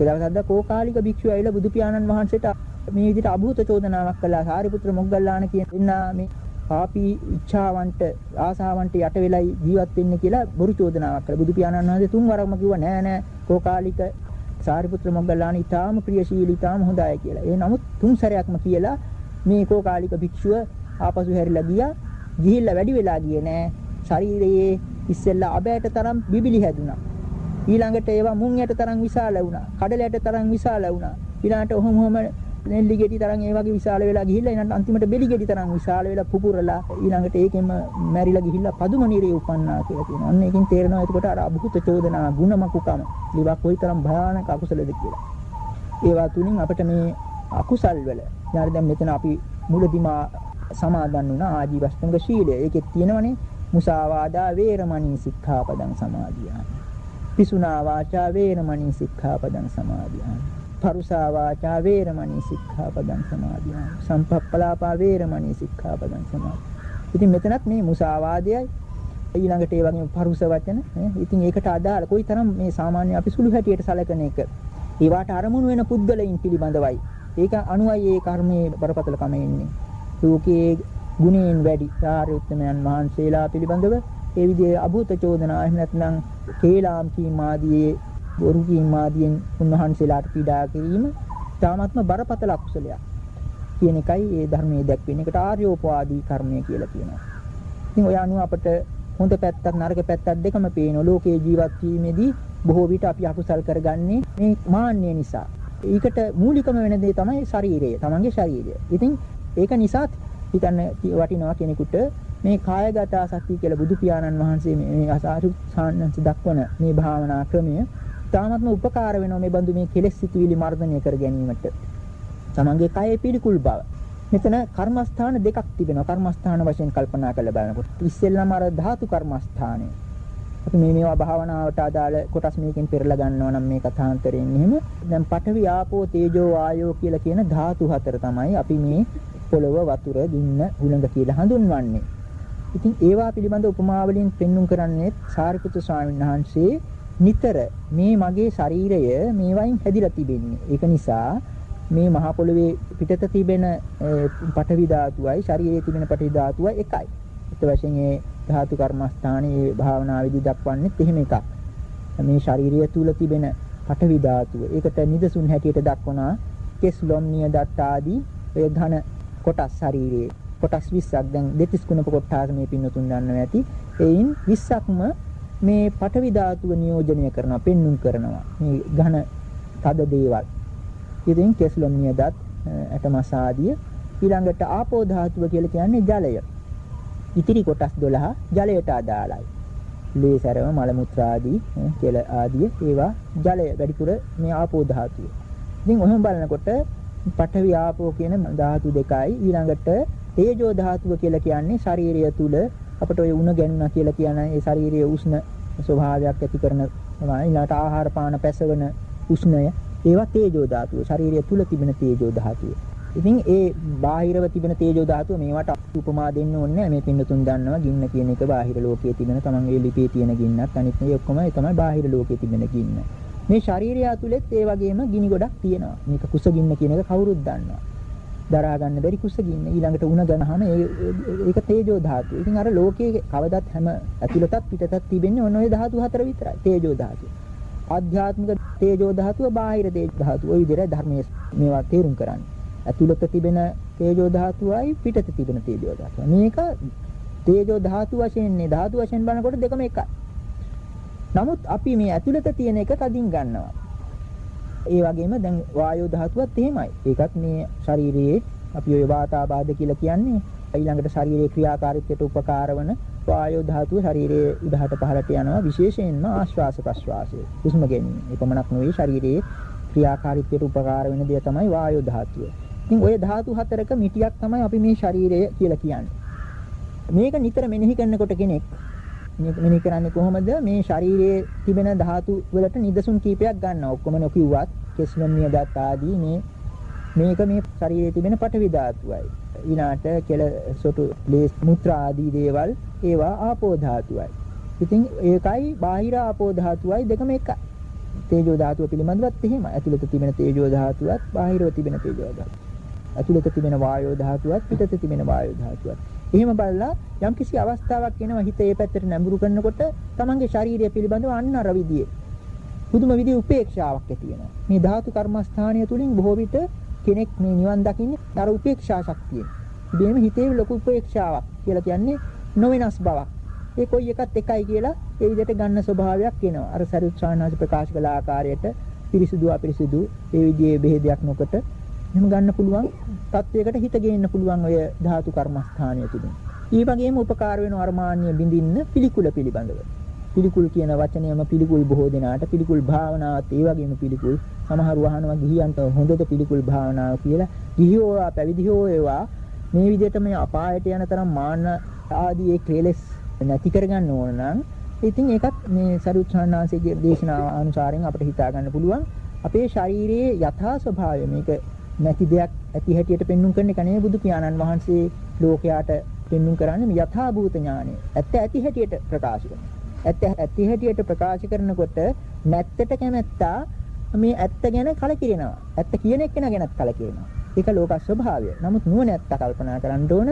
ඒදවසද්ද කෝකාලික භික්ෂුව ඇවිල්ලා බුදු පියාණන් වහන්සේට මේ විදිහට අභූත චෝදනාවක් කළා. සාරිපුත්‍ර මොග්ගල්ලාන කියන මේ පාපී ඉච්ඡාවන්ට ආසාවන්ට යට වෙලයි ජීවත් වෙන්නේ කියලා බොරු චෝදනාවක් කළා. බුදු පියාණන් වහන්සේ තුන් වරක්ම කිව්වා නෑ නෑ කෝකාලික සාරිපුත්‍ර මොග්ගල්ලාන ඊටාම ප්‍රියශීලී ඊටාම හොඳයි කියලා. ඒ නමුත් තුන් සැරයක්ම කියලා මේ කෝකාලික භික්ෂුව ආපසු හැරිලා ගියා. ගිහිල්ලා වැඩි වෙලා ගියේ නෑ. ශරීරයේ ඉස්සෙල්ලා අබෑට තරම් බිබිලි හැදුනා. ඊළඟට ඒවා මුං යට තරම් විශාල වුණා. කඩල යට තරම් විශාල වුණා. ඊළඟට ඔහොම ඔහොම නෙල්ලි ගෙඩි තරම් ඒ වගේ විශාල වෙලා ගිහිල්ලා ඊළඟට අන්තිමට බෙලි ගෙඩි තරම් විශාල වෙලා පුපුරලා ඊළඟට ඒකෙම මැරිලා ගිහිල්ලා පදුම නිරේ උපන්නා කියලා කියනවා. අන්න ඒකෙන් තේරෙනවා එතකොට අර අභූත චෝදනා ගුණමකුකම ඒවා කොයිතරම් භයානක අකුසලද කියලා. ඒවා තුලින් අපිට මේ අකුසල් වල ඊළඟ දැන් මෙතන අපි මුලදිම සමාදන් වුණා ආජීවස්තංග ශීලය. ඒකෙත් තියෙනවනේ මුසාවාදා වේරමණී සික්ඛාපදං සමාදියාමි. පිසුනා වාචා වේරමණී සික්ඛාපදං සමාදියාමි. පරුසා වාචා වේරමණී සික්ඛාපදං සමාදියාමි. සම්පප්පලාපා වේරමණී සික්ඛාපදං සමාදියාමි. ඉතින් මෙතනත් මේ මුසාවාදයයි ඊළඟට ඒ වගේම පරුස වචන ඉතින් ඒකට අදාළ කොයිතරම් මේ සාමාන්‍ය අපි සුළු හැටියට සැලකන එක. ඒවට අරමුණු වෙන පුද්ගලයන් පිළිබඳවයි. ඒක අනුවයි ඒ කර්මයේ බරපතලකම එන්නේ. ලෝකයේ ගුණයෙන් වැඩි සාරියුත්තමයන් වහන්සේලා පිළිබඳව ඒ විදිහේ අභූත චෝදනා එහෙම නැත්නම් කේලාම් කීම් ආදී බොරු කීම් ආදියෙන් උන්වහන්සේලාට පීඩා කිරීම තාමත්ම බරපතල අකුසලයක් කියන එකයි මේ ධර්මයේ දැක්වෙන එකට ආර්යෝපවාදී කර්මය කියලා කියනවා. ඉතින් ඔය අනුව අපට හොඳ පැත්තක් නරක පැත්තක් දෙකම පේනවා. ලෝකේ ජීවත් වීමේදී බොහෝ විට අපි අකුසල් කරගන්නේ මේ මාන්නය නිසා. ඒකට මූලිකම වෙන දේ තමයි ශරීරය. තමන්ගේ ශරීරය. ඉතින් ඒක නිසාත් හිතන්න වටිනවා කෙනෙකුට මේ කායගත සතිය කියලා බුදු පියාණන් වහන්සේ මේ අසාරු සාන්නංශ දක්වන මේ භාවනා ක්‍රමය තාමත්ම උපකාර වෙනවා මේ බඳු මේ කෙලෙස් සිතුවිලි මර්ධනය කර ගැනීමට. තමන්ගේ කයේ පිළිකුල් බව. මෙතන කර්මස්ථාන දෙකක් තිබෙනවා. කර්මස්ථාන වශයෙන් කල්පනා කරලා බලනකොට ඉස්සෙල්ලාම අර ධාතු කර්මස්ථානය. අපි මේ මේවා භාවනාවට අදාළ කොටස් මේකෙන් පෙරලා ගන්නවා නම් මේ කථාන්තරයෙන් එහෙම දැන් පඨවි ආපෝ තේජෝ වායෝ කියලා කියන ධාතු හතර තමයි අපි මේ පොළව වතුර ගින්න හුළඟ කියලා හඳුන්වන්නේ. ඉතින් ඒවා පිළිබඳ උපමා වලින් පෙන්눔 කරන්නේ සාරිපුත්‍ර ස්වාමීන් වහන්සේ නිතර මේ මගේ ශරීරය මේවයින් හැදිලා තිබෙන්නේ. ඒක නිසා මේ මහ පොළවේ පිටත තිබෙන පඨවි ධාතුවයි ශරීරයේ තිබෙන පඨවි ධාතුවයි එකයි. ඒත් වශයෙන් ඒ ධාතු කර්මස්ථානයේ භාවනා විදි දක්වන්නේත් එහෙම එකක්. මේ ශරීරය තුල තිබෙන පඨවි ධාතුව. ඒකට නිදසුන් හැටියට දක්වනා කෙස් ලොම් නිය දත් ආදී ඒ ඝන කොටස් ශරීරයේ කොටස් 20ක් දැන් දෙතිස් කුණප කොටස් මේ පින්නතුන් දන්නවා ඇති. එයින් 20ක්ම මේ පඨවි ධාතුව නියෝජනය කරනවා, පෙන්눔 කරනවා. මේ ඝන තද දේවල්. ඉතින් කෙස්ලොම් නියදත් ඇටමස් ආදිය ඊළඟට ආපෝ ධාතුව කියලා කියන්නේ ජලය. ඉතිරි කොටස් 12 ජලයට අදාළයි. ලේ සැරව මල මුත්‍රා ආදී කෙල ආදී ඒවා ජලය වැඩිපුර මේ ආපෝ ධාතුව. ඉතින් ඔහෙම බලනකොට පඨවි ආපෝ කියන ධාතු දෙකයි ඊළඟට තේජෝ ධාතුව කියලා කියන්නේ ශාරීරිය තුල අපිට ඔය උණ ගැන්නා කියලා කියන ඒ ශාරීරිය උෂ්ණ ස්වභාවයක් ඇති කරන ඊළඟට ආහාර පාන පැසවන උෂ්ණය ඒවා තේජෝ ධාතුව ශාරීරිය තුල තිබෙන තේජෝ ධාතුව. ඉතින් ඒ බාහිරව තිබෙන තේජෝ ධාතුව මේවට උපමා දෙන්න ඕනේ මේ පින්නතුන් දන්නවා ගින්න කියන එක බාහිර ලෝකයේ තිබෙන තමන්ගේ ලිපියේ තියෙන ගින්නත් අනිත් මේ ඔක්කොම තමයි බාහිර ලෝකයේ තිබෙන ගින්න. මේ ශාරීරිය ඇතුළෙත් ඒ වගේම ගිනි ගොඩක් තියෙනවා. මේක කුසගින්න කියන එක කවුරුත් දන්නවා. දරා ගන්න බැරි කුසගින්න ඊළඟට උණ ගනහම ඒක තේජෝ ධාතුව. ඉතින් අර ලෝකයේ කවදත් හැම ඇතුළතත් පිටතත් තිබෙන්නේ ඔන්න ඔය ධාතු හතර විතරයි. තේජෝ ධාතුව. ආධ්‍යාත්මික තේජෝ ධාතුව බාහිර තේජෝ ධාතුව. ওই විදිහට ධර්මයේ මේවා තේරුම් කරන්නේ. ඇතුළත තිබෙන තේජෝ ධාතුවයි පිටත තිබෙන තේජෝ ධාතුව. මේක තේජෝ ධාතු වශයෙන් නේ ධාතු වශයෙන් බලනකොට දෙකම එකයි. නමුත් අපි මේ ඇතුළත තියෙන එක තදින් ගන්නවා. ඒ වගේම දැන් වායෝ ධාතුවත් එහෙමයි. ඒකත් මේ ශරීරයේ අපි ඔය වාතාබාධ කියලා කියන්නේ ඊළඟට ශරීරයේ ක්‍රියාකාරීත්වයට උපකාර වන වායෝ ධාතුව ශරීරයේ උඩහට පහළට යනවා විශේෂයෙන්ම ආශ්වාස ප්‍රශ්වාසය. හුස්ම ගැනීම. එපමණක් නෙවෙයි ශරීරයේ ක්‍රියාකාරීත්වයට උපකාර වෙන දේ තමයි වායෝ ධාතුව. ඉතින් ওই ධාතු හතරක මිටියක් තමයි අපි මේ ශරීරය කියලා කියන්නේ. මේක නිතර මෙනෙහි කරනකොට කෙනෙක් මේක මෙනෙහි කරන්නේ කොහොමද මේ ශරීරයේ තිබෙන ධාතු වලට නිදසුන් කීපයක් ගන්නවා. ඔක්කොම නොකියුවත් කෙස්ලොම් නියදත් ආදී මේ මේක මේ ශරීරයේ තිබෙන පටවි ධාතුවයි. ඊළාට කෙල සොටු ලේස් මුත්‍රා ආදී දේවල් ඒවා ආපෝ ධාතුවයි. ඉතින් ඒකයි බාහිර ආපෝ ධාතුවයි දෙකම එකයි. තේජෝ ධාතුව පිළිබඳවත් එහෙමයි. ඇතුළත තිබෙන තේජෝ ධාතුවත් බාහිරව තිබෙන තේජෝ ධාතුවත්. ඇතුළත තිබෙන වායෝ ධාතුවත් පිටත තිබෙන වායෝ ධාතුවත්. එහෙම බලලා යම්කිසි අවස්ථාවක් එනවා හිත ඒ පැත්තට නැඹුරු කරනකොට තමන්ගේ ශාරීරිය පිළිබඳව අන්න අර විදිය පුදුම විදිහේ උපේක්ෂාවක් ඇති වෙනවා. මේ ධාතු කර්මස්ථානය තුලින් බොහෝ විට කෙනෙක් මේ නිවන් දකින්නේ අර උපේක්ෂා ශක්තියෙන්. ඉබේම හිතේ ලොකු උපේක්ෂාවක් කියලා කියන්නේ නොවෙනස් බවක්. ඒ කොයි එකත් එකයි කියලා ඒ විදිහට ගන්න ස්වභාවයක් එනවා. අර සරියුත් ශානාස ප්‍රකාශ කළ ආකාරයට පිරිසිදු අපිරිසිදු ඒ විදිහේ බෙහෙදයක් නොකොට එහෙම ගන්න පුළුවන් තත්වයකට හිත ගේන්න පුළුවන් ඔය ධාතු කර්මස්ථානය තුලින්. ඊ වගේම උපකාර වෙන අර්මාන්‍ය බින්දින්න පිළිකුල පිළිබඳව. පිළිකුල් කියන වචනයම පිළිකුල් බොහෝ දෙනාට පිළිකුල් භාවනාවත් ඒ වගේම පිළිකුල් සමහර වහනවා ගිහියන්ට හොඳට පිළිකුල් භාවනාව කියලා ගිහියෝ පැවිදියෝ ඒවා මේ විදිහට මේ අපායට යන තරම් මාන්න ආදී ඒ කෙලෙස් නැති කරගන්න ඕන නම් ඉතින් ඒකත් මේ සරුවචාන්නාංශයේ දේශනාව අනුසාරයෙන් අපිට හිතා ගන්න පුළුවන් අපේ ශරීරයේ යථා ස්වභාවය මේක නැති දෙයක් ඇති හැටියට පෙන්눔 කරන එක නෙවෙයි බුදු පියාණන් වහන්සේ ලෝකයාට පෙන්눔 කරන්නේ යථා භූත ඥානය. ඇත්ත ඇති හැටියට ප්‍රකාශ කරනවා. ඇත්ත ඇති හැටියට ප්‍රකාශ කරනකොට නැත්තට කැමැත්තා මේ ඇත්ත ගැන කලකිරෙනවා. ඇත්ත කියන එක්කෙනා ගැනත් කලකිරෙනවා. ඒක ලෝක ස්වභාවය. නමුත් නුවණැත්ත කල්පනා කරන්න ඕන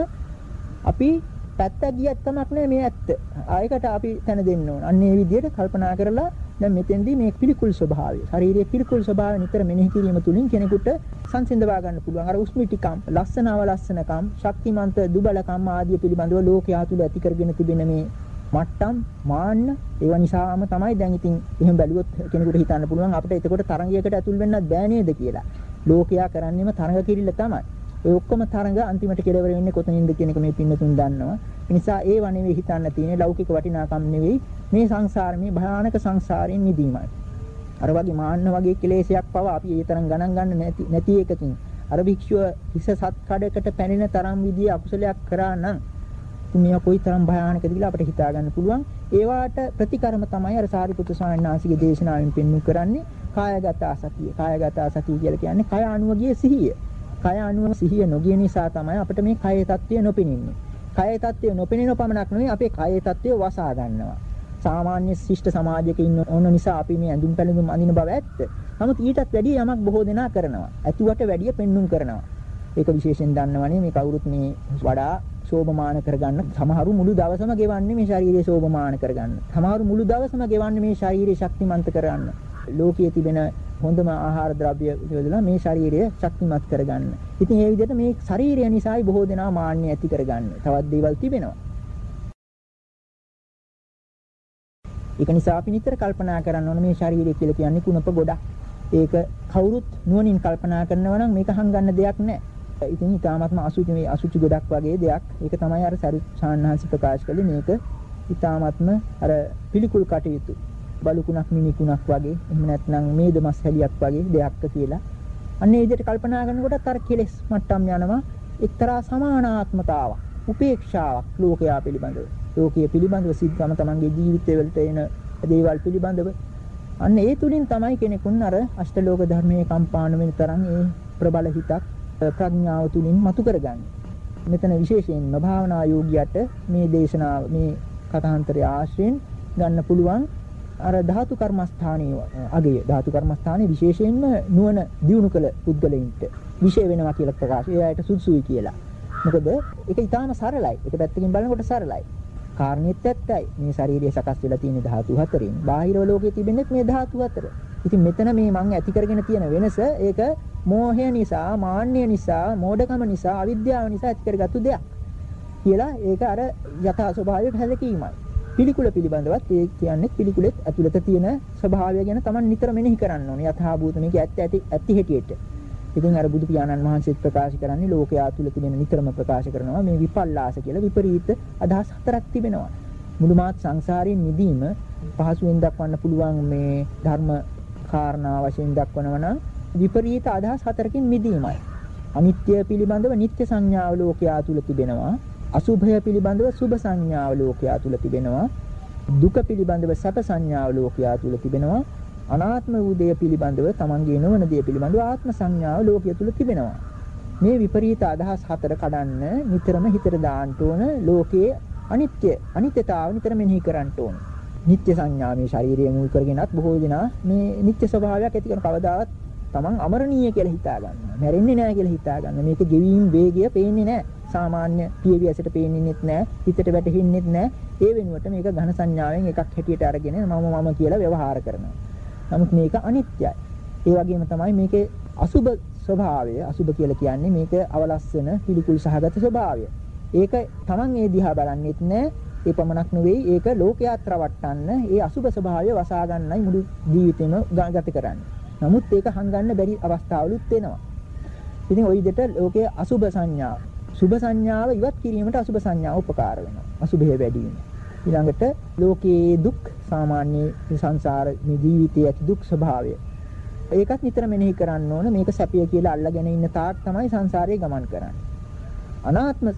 අපි පැත්තක් ගියත් කමක් නැහැ මේ ඇත්ත. ආයකට අපි තැන දෙන්න ඕන. අන්න ඒ විදිහට කල්පනා කරලා දැන් මෙතෙන්දී මේ පිළිකුල් ස්වභාවය, ශාරීරික පිළිකුල් ස්වභාවය නිතර මෙනෙහි කිරීම තුලින් කෙනෙකුට සංසිඳවා ගන්න පුළුවන්. අර උස්මිටිකම්, ලස්සනව ලස්සනකම්, ශක්තිමන්ත දුබලකම් ආදී පිළිබඳව ලෝකයා තුල ඇති කරගෙන තිබෙන මේ මට්ටම් මාන්න ඒව නිසාම තමයි දැන් ඉතින් එහෙම බැලුවොත් කෙනෙකුට හිතන්න පුළුවන් අපිට එතකොට තරංගයකට ඇතුල් වෙන්නත් බෑ නේද කියලා. ලෝකයා කරන්නේම තරංග කිරිල්ල තමයි. ඔය ඔක්කොම තරඟ අන්තිමට කෙලවර වෙන්නේ කොතනින්ද කියන එක මේ පින්නතුන් දන්නවා. ඒ නිසා ඒව නෙවෙයි හිතන්න තියෙන්නේ ලෞකික වටිනාකම් නෙවෙයි මේ සංසාරේ මේ භයානක සංසාරයෙන් මිදීමයි. අර වගේ මාන්න වගේ කෙලෙසයක් පව අපි ඒ තරම් ගණන් ගන්න නැති නැති එකකින් අර භික්ෂුව හිස සත් කඩකට පැනෙන තරම් විදිය අකුසලයක් කරා නම් මේවා කොයිතරම් භයානකද කියලා අපිට හිතා ගන්න පුළුවන්. ඒවාට ප්‍රතිකර්ම තමයි අර සාරිපුත්‍ර ස්වාමීන් වහන්සේගේ දේශනාවෙන් පෙන්වු කරන්නේ කායගත සතිය. කායගත සතිය කියලා කියන්නේ කය අනුවගේ සිහිය. කය අනුව සිහිය නොගිය නිසා තමයි අපිට මේ කයේ தත්ත්වය නොපෙනෙන්නේ. කයේ தත්ත්වය නොපෙනෙන පමණක් නෙවෙයි අපේ කයේ தත්ත්වය වසා ගන්නවා. සාමාන්‍ය ශිෂ්ට සමාජයක ඉන්න ඕන නිසා අපි මේ ඇඳුම් පැළඳුම් අඳින බව ඇත්ත. නමුත් ඊටත් වැඩිය යමක් බොහෝ දෙනා කරනවා. ඇතුවට වැඩිය පෙන්눔 කරනවා. ඒක විශේෂයෙන් දන්නවනේ මේ කවුරුත් මේ වඩා ශෝභමාන කරගන්න සමහරු මුළු දවසම ගෙවන්නේ මේ ශාරීරිය ශෝභමාන කරගන්න. සමහරු මුළු දවසම ගෙවන්නේ මේ ශාරීරිය ශක්තිමන්ත කරගන්න. ලෝකයේ තිබෙන හොඳම ආහාර ද්‍රව්‍ය යොදලා මේ ශරීරය ශක්තිමත් කරගන්න. ඉතින් ඒ විදිහට මේ ශරීරය නිසායි බොහෝ දෙනා මාන්නය ඇති කරගන්නේ. තවත් දේවල් තිබෙනවා. ඒක නිසා අපි නිතර කල්පනා කරන්න ඕන මේ ශරීරය කියලා කියන්නේ කුණප ගොඩක්. ඒක කවුරුත් නුවණින් කල්පනා කරනවා නම් මේක හංගන්න දෙයක් නැහැ. ඉතින් ඊටාත්ම අසුචි මේ අසුචි ගොඩක් වගේ දෙයක්. ඒක තමයි අර සරු සාන්හන්සි ප්‍රකාශ කළේ මේක ඊටාත්ම අර පිළිකුල් කටයුතු. බලුකුණක් මිනිකුණක් වගේ එහෙම නැත්නම් මේදමස් හැලියක් වගේ දෙයක්ක කියලා. අන්න ඒ විදිහට කල්පනා කරනකොට අර කෙලෙස් මට්ටම් යනවා එක්තරා සමානාත්මතාවක්, උපේක්ෂාවක් ලෝකයා පිළිබඳව. ලෝකයේ පිළිබඳව සිද්ධම තමන්ගේ ජීවිතය වලට එන දේවල් පිළිබඳව අන්න ඒ තුලින් තමයි කෙනෙකුන් අර අෂ්ටලෝක ධර්මයේ කම්පාණ වෙන තරම් ඒ ප්‍රබල හිතක් ප්‍රඥාව තුලින් මතු කරගන්නේ. මෙතන විශේෂයෙන්ම භාවනා යෝගියට මේ දේශනාව මේ කථාන්තරය ආශ්‍රයෙන් ගන්න පුළුවන් අර ධාතු කර්මස්ථානයේ අගය ධාතු කර්මස්ථානයේ විශේෂයෙන්ම නුවණ දියුණු කළ පුද්ගලයින්ට විශේෂ වෙනවා කියලා ප්‍රකාශ. ඒ අයට සුදුසුයි කියලා. මොකද ඒක ඊටාම සරලයි. ඒක පැත්තකින් බලනකොට සරලයි. කාරණේත් ඇත්තයි. මේ ශාරීරිය සකස් වෙලා තියෙන ධාතු හතරෙන්. බාහිර ලෝකයේ තිබෙන්නේ මේ ධාතු හතර. ඉතින් මෙතන මේ මං ඇති කරගෙන තියෙන වෙනස ඒක මෝහය නිසා, මාන්නය නිසා, මෝඩකම නිසා, අවිද්‍යාව නිසා ඇති කරගත්තු දෙයක්. කියලා ඒක අර යථා ස්වභාවයට හැලකීමයි. පිළිකුල පිළිබඳවත් ඒ කියන්නේ පිළිකුලෙත් ඇතුළත තියෙන ස්වභාවය ගැන Taman නිතර මෙනෙහි කරන්න ඕනේ. යථා භූත මේක ඇත්ත ඇති ඇති හැටියට. ඉතින් අර බුදු පියාණන් වහන්සේත් ප්‍රකාශ කරන්නේ ලෝකයා තුල තිබෙන නිතරම ප්‍රකාශ කරනවා මේ විපල්ලාස කියලා විපරීත අදහස් හතරක් තිබෙනවා. මුළුමහත් සංසාරයෙන් මිදීම පහසුවෙන් දක්වන්න පුළුවන් මේ ධර්ම කාරණා වශයෙන් දක්වනවා නම් විපරීත අදහස් හතරකින් මිදීමයි. අනිත්‍ය පිළිබඳව නිත්‍ය සංඥාව ලෝකයා තුල තිබෙනවා. අසුභය පිළිබඳව සුභ සංඥාව ලෝකයා තුල තිබෙනවා. දුක පිළිබඳව සැප සංඥාව ලෝකයා තුල තිබෙනවා. අනාත්ම වූ දේ පිළිබඳව තමන්ගේ නොවන දේ පිළිබඳව ආත්ම සංඥාව ලෝකයේ තුල තිබෙනවා. මේ විපරීත අදහස් හතර කඩන්න නිතරම හිතට දාන්න ඕන ලෝකයේ අනිත්‍ය අනිත්‍යතාව නිතර මෙනෙහි කරන්න ඕන. නිත්‍ය සංඥා මේ ශාරීරිය මුල් කරගෙනත් බොහෝ දෙනා මේ නිත්‍ය ස්වභාවයක් ඇති කරන කවදාවත් තමන් අමරණීය කියලා හිතා ගන්නවා. මැරෙන්නේ නැහැ කියලා හිතා ගන්න. මේක ගෙවීම් වේගය පේන්නේ නැහැ. සාමාන්‍ය පියවි ඇසට පේන්නේත් නැහැ. හිතට වැටහෙන්නේත් නැහැ. ඒ වෙනුවට මේක ඝන සංඥාවෙන් එකක් හැටියට අරගෙන මම මම කියලා ව්‍යවහාර කරනවා. නමුත් මේක අනිත්‍යයි. ඒ වගේම තමයි මේකේ අසුබ ස්වභාවය අසුබ කියලා කියන්නේ මේක අවලස්සන පිළිකුල් සහගත ස්වභාවය. ඒක Taman ඒ දිහා බලන්නෙත් නෑ. ඒ පමණක් නෙවෙයි ඒක ලෝකයාත් රවට්ටන්න ඒ අසුබ ස්වභාවය වසා ගන්නයි මුළු ජීවිතේම ගත කරන්නේ. නමුත් ඒක හංගන්න බැරි අවස්ථාවලුත් වෙනවා. ඉතින් ওই විදිහට ලෝකයේ අසුබ සංඥාව සුබ සංඥාව ඉවත් කිරීමට අසුබ සංඥාව උපකාර වෙනවා. අසුභය වැඩි වීම. ඊළඟට ලෝකයේ දුක් සාමාන්‍ය සංසාර මේ ජීවිතයේ ඇති දුක් ස්වභාවය. ඒකත් නිතර මෙනෙහි කරන්න ඕන මේක සැපය කියලා අල්ලගෙන ඉන්න තාක් තමයි සංසාරේ ගමන් කරන්නේ. අනාත්ම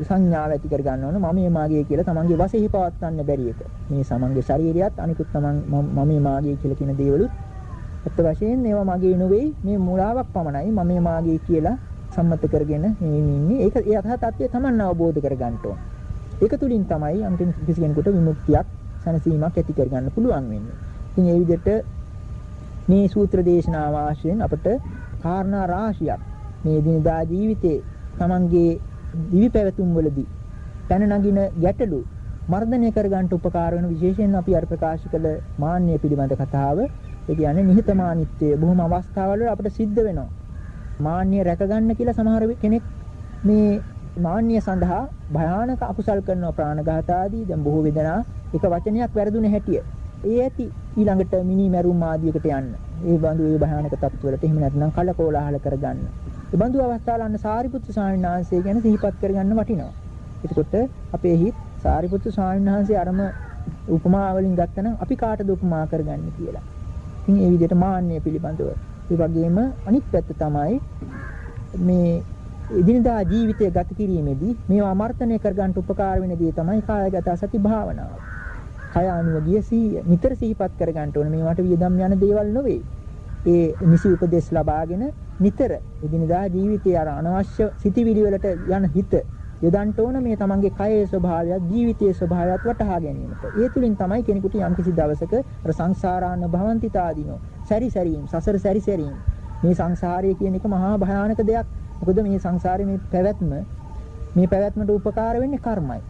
සංඥාව ඇති කර ගන්න ඕන මම මේ මාගේ කියලා තමන්ගේ වශයෙන් පවත්වන්න බැරි එක. මේ සමන්ගේ ශරීරයත් අනිකුත් තමන් මම මේ මාගේ කියලා කියන දේවලුත් අත්ත වශයෙන් ඒවා මගේ නෙවෙයි මේ මුලාවක් පමණයි මම මේ මාගේ කියලා සම්මත කරගෙන මේ ඉන්නේ. ඒක ඒ අතහ තත්ත්වය තමන් අවබෝධ කර ගන්න ඕන. ඒක තුලින් තමයි අන්තිම කිසි කෙනෙකුට විමුක්තියක් සැනසීමක් ඇති කරගන්න පුළුවන් වෙන්නේ. ඉතින් ඒ විදිහට මේ සූත්‍ර දේශනාව ආශ්‍රයෙන් අපට කාරණා රාශියක් මේ දිනදා ජීවිතේ Tamanගේ දිවි පැවතුම් වලදී පැන නගින ගැටලු මර්ධනය කරගන්න උපකාර වෙන විශේෂයෙන් අපි අර ප්‍රකාශ කළ මාන්නය පිළිබඳ කතාව ඒ කියන්නේ නිහතමානීත්වය බොහොම අවස්ථාවල අපිට සිද්ධ වෙනවා. මාන්නය රැකගන්න කියලා සමහර කෙනෙක් මේ මාන්නය සඳහා භයානක අකුසල් කරන ප්‍රාණඝාත ආදී දැන් බොහෝ වේදනා එක වචනයක් වැරදුන හැටිය. ඒ ඇති ඊළඟට මිනි මැරුම් ආදියකට යන්න. ඒ බඳු ඒ භයානක තත්ත්වවලට එහෙම නැත්නම් කලකෝලාහල කරගන්න. ඒ බඳු අවස්ථාවලන්න සාරිපුත්තු ස්වාමීන් වහන්සේ ගැන සිහිපත් කරගන්න වටිනවා. එතකොට අපේ හිත් සාරිපුත්තු ස්වාමීන් වහන්සේ අරම උපමා වලින් ගත්තනම් අපි කාටද උපමා කරගන්නේ කියලා. ඉතින් ඒ විදිහට මාන්නය පිළිබඳව. ඒ වගේම අනිත් පැත්ත තමයි මේ එදිනදා ජීවිතය ගත කිරීමේදී මේවා අමර්ථනය කරගන්න උපකාර වෙන දේ තමයි කායගත සති භාවනාව. කය අනුව ගිය සිහිය නිතර සිහිපත් කරගන්න ඕනේ. මේවට වියදම් යන දේවල් නෙවෙයි. ඒ නිසි උපදෙස් ලබාගෙන නිතර එදිනදා ජීවිතයේ අර අනවශ්‍ය සිතිවිලි වලට යන හිත යොදන්න ඕන මේ තමන්ගේ කයේ ස්වභාවයත් ජීවිතයේ ස්වභාවයත් වටහා ගැනීමට. ඒ තුලින් තමයි කෙනෙකුට යම්කිසි දවසක අර සංසාරාන භවන්තිතාදීනෝ සැරිසැරීම් සසර සැරිසැරීම් මේ සංසාරය කියන එක මහා භයානක දෙයක්. මොකද මේ සංසාරේ මේ පැවැත්ම මේ පැවැත්මට උපකාර වෙන්නේ කර්මයි.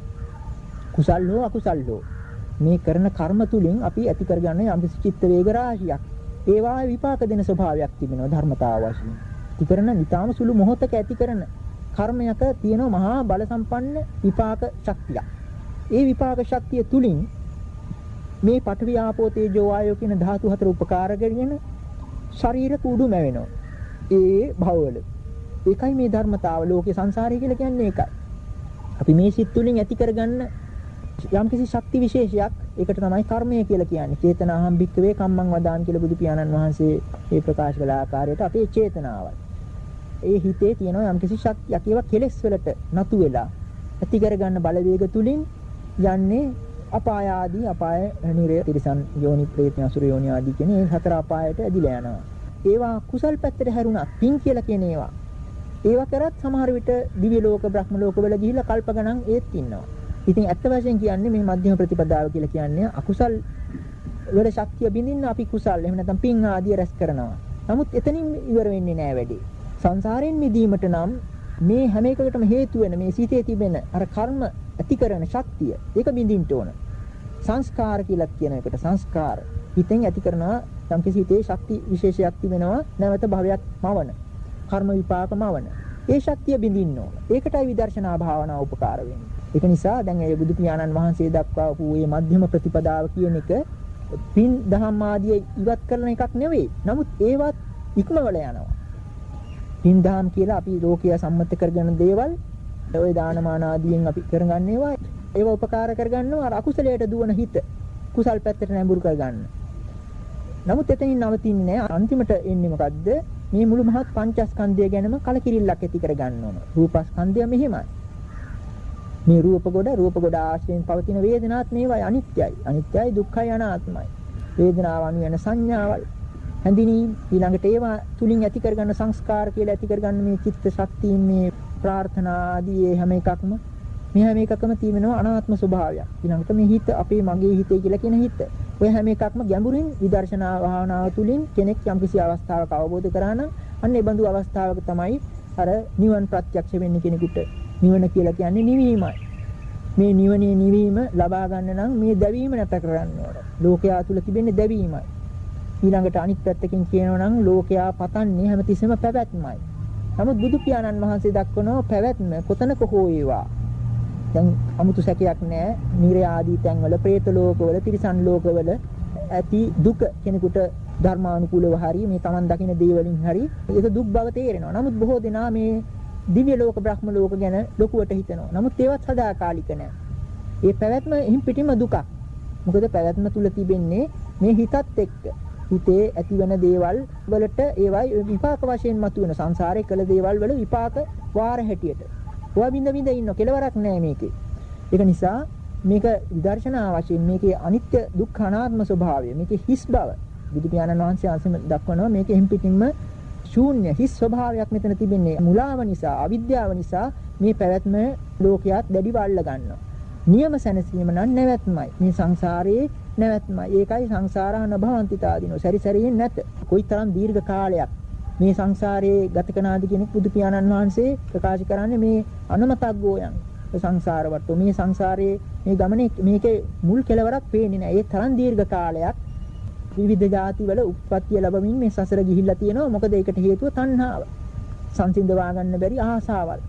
කුසල් හෝ අකුසල් හෝ මේ කරන කර්ම තුලින් අපි ඇති කරගන්න යම්කිසි චිත්ත වේග රාශියක්. ඒවා විපාක දෙන ස්වභාවයක් තිබෙනවා ධර්මතාව වශයෙන්. ඇති කරන නිතාම සුළු මොහොතක ඇති කරන කර්මයක තියෙන මහා බල සම්පන්න විපාක ශක්තියක්. ඒ විපාක ශක්තිය තුලින් මේ පඨවි ආපෝ තේජෝ වායෝ කියන ධාතු හතර උපකාර කරගෙන ශරීර කුඩු මැවෙනවා. ඒ භවවල. ඒකයි මේ ධර්මතාව ලෝකේ සංසාරය කියලා කියන්නේ ඒකයි. අපි මේ සිත් තුලින් ඇති කරගන්න යම්කිසි ශක්ති විශේෂයක් ඒකට තමයි කර්මය කියලා කියන්නේ. චේතනාහම් භික්කවේ කම්මං වදාන් කියලා බුදු පියාණන් වහන්සේ මේ ප්‍රකාශ කළ ආකාරයට අපේ චේතනාවයි. ඒ හිතේ තියෙන යම්කිසි ශක්තියක් ඒවා කෙලෙස් වලට නතු වෙලා ඇති කරගන්න බලවේග තුලින් යන්නේ අපාය ආදී අපාය නිරය තිරිසන් යෝනි ප්‍රේත අසුර යෝනි ආදී කියන මේ හතර අපායට ඇදිලා යනවා. ඒවා කුසල් පැත්තට හැරුණා පින් කියලා කියන ඒවා. ඒවා කරත් සමහර විට දිව්‍ය ලෝක බ්‍රහ්ම ලෝක වල ගිහිල්ලා කල්ප ගණන් ඒත් ඉන්නවා. ඉතින් ඇත්ත වශයෙන් කියන්නේ මේ මධ්‍යම ප්‍රතිපදාව කියලා කියන්නේ අකුසල් වල ශක්තිය බින්දින්න අපි කුසල් එහෙම නැත්නම් පින් ආදී රැස් කරනවා. නමුත් එතනින් ඉවර වෙන්නේ නෑ වැඩි. සංසාරයෙන් මිදීමට නම් මේ හැම එකකටම හේතු වෙන මේ සිතේ තිබෙන අර කර්ම ඇති කරන ශක්තිය ඒක බින්දින්න ඕන. සංස්කාර කියලා කියන එකට සංස්කාර හිතෙන් ඇති කරනවා යම් කිසි හිතේ ශක්ති විශේෂයක් තිබෙනවා නැවත භවයක් මවන. කර්ම විපාක මවන. ඒ ශක්තිය බින්දින්න ඕන. ඒකටයි විදර්ශනා භාවනාව උපකාර වෙන්නේ. ඒක නිසා දැන් ඒ බුදු පියාණන් වහන්සේ දක්වාපු මේ මධ්‍යම ප්‍රතිපදාව කියන එක පින් දහම් ආදී ඉවත් කරන එකක් නෙවෙයි. නමුත් ඒවත් ඉක්මවල යනවා. පින්දහම් කියලා අපි ලෝකයේ සම්මත කරගෙන දේවල් ඔය දානමාන ආදියෙන් අපි කරගන්න ඒවා ඒව උපකාර කරගන්නවා අර අකුසලයට දුවන හිත කුසල් පැත්තට නැඹුරු කරගන්න. නමුත් එතනින් නවතින්නේ අන්තිමට එන්නේ මොකද්ද? මේ මුළු මහත් පංචස්කන්ධය ගැනම කලකිරිල්ලක් ඇති කරගන්න ඕන. රූපස්කන්ධය මෙහෙමයි. මේ රූප කොට රූප කොට ආශ්‍රයෙන් පවතින වේදනාත් මේවයි අනිත්‍යයි. අනිත්‍යයි දුක්ඛයි අනාත්මයි. වේදනාව අනු වෙන සංඥාවල් හැඳිනීම් ඊළඟට ඒවා තුලින් ඇති කරගන්න සංස්කාර කියලා ඇති කරගන්න මේ චිත්ත ශක්තියින් මේ ප්‍රාර්ථනා ආදී හැම එකක්ම මේ හැම එකකම තියෙනවා අනාත්ම ස්වභාවයක්. ඊළඟට මේ හිත අපේ මගේ හිතේ කියලා කියන හිත. ඔය හැම එකක්ම ගැඹුරින් විදර්ශනා භාවනාව තුලින් කෙනෙක් යම්කිසි අවස්ථාවක අවබෝධ කරා නම් අන්න ඒ බඳු අවස්ථාවක තමයි අර නිවන ප්‍රත්‍යක්ෂ වෙන්නේ කෙනෙකුට. නිවන කියලා කියන්නේ නිවීමයි. මේ නිවනේ නිවීම ලබා ගන්න නම් මේ දැවීම නැත කරන්න ඕන. ලෝකයා තුල තිබෙන්නේ දැවීමයි. ඊළඟට අනිත් පැත්තකින් කියනවා නම් ලෝකයා පතන්නේ හැමතිස්සෙම පැවැත්මයි. නමුත් බුදු පියාණන් වහන්සේ දක්වනවා පැවැත්ම කොතනක හෝ වේවා. දැන් 아무තු සැකයක් නැහැ. නිරය ආදී තැන්වල, പ്രേත ලෝකවල, තිරිසන් ලෝකවල ඇති දුක කෙනෙකුට ධර්මානුකූලව හරි මේ Taman දකින දේවලින් හරි ඒක දුක් බව තේරෙනවා. නමුත් බොහෝ දෙනා මේ දිව්‍ය ලෝක, බ්‍රහ්ම ලෝක ගැන ලොකුවට හිතනවා. නමුත් ඒවත් සදාකාලික නැහැ. ඒ පැවැත්ම එහින් පිටින්ම දුකක්. මොකද පැවැත්ම තුල තිබෙන්නේ මේ හිතත් එක්ක හිතේ ඇතිවන දේවල් වලට ඒවයි විපාක වශයෙන් මතුවෙන සංසාරේ කළ දේවල් වල විපාක වාර හැටියට. ඔයා බින්ද බින්ද ඉන්න කෙලවරක් නැහැ මේකේ. ඒක නිසා මේක විදර්ශනා වශයෙන් මේකේ අනිත්‍ය දුක්ඛ අනාත්ම ස්වභාවය මේකේ හිස් බව බුදු පියාණන් වහන්සේ අන්තිම දක්වනවා මේකේ හිම් පිටින්ම ශූන්‍ය හිස් ස්වභාවයක් මෙතන තිබෙන්නේ මුලාව නිසා අවිද්‍යාව නිසා මේ පැවැත්ම ලෝකයක් දැඩිව අල්ල ගන්නවා. නියම සැනසීම නම් නැවැත්මයි. මේ සංසාරයේ නැවැත්මයි. ඒකයි සංසාරා නභවන්තිතාදීනෝ. සැරිසැරියෙන් නැත. කොයිතරම් දීර්ඝ කාලයක් මේ සංසාරයේ ගත කරනාද කියන බුදු පියාණන් වහන්සේ ප්‍රකාශ කරන්නේ මේ අනමතග්ගෝයන් සංසාර වට්ටෝ මේ සංසාරයේ මේ ගමනේ මේකේ මුල් කෙලවරක් පේන්නේ නැහැ. ඒ තරම් දීර්ඝ කාලයක් විවිධ ಜಾති වල උත්පත්ති ලැබමින් මේ සසර ගිහිල්ලා තියෙනවා. මොකද ඒකට හේතුව තණ්හාව. සංසිඳවා ගන්න බැරි ආසාවල්.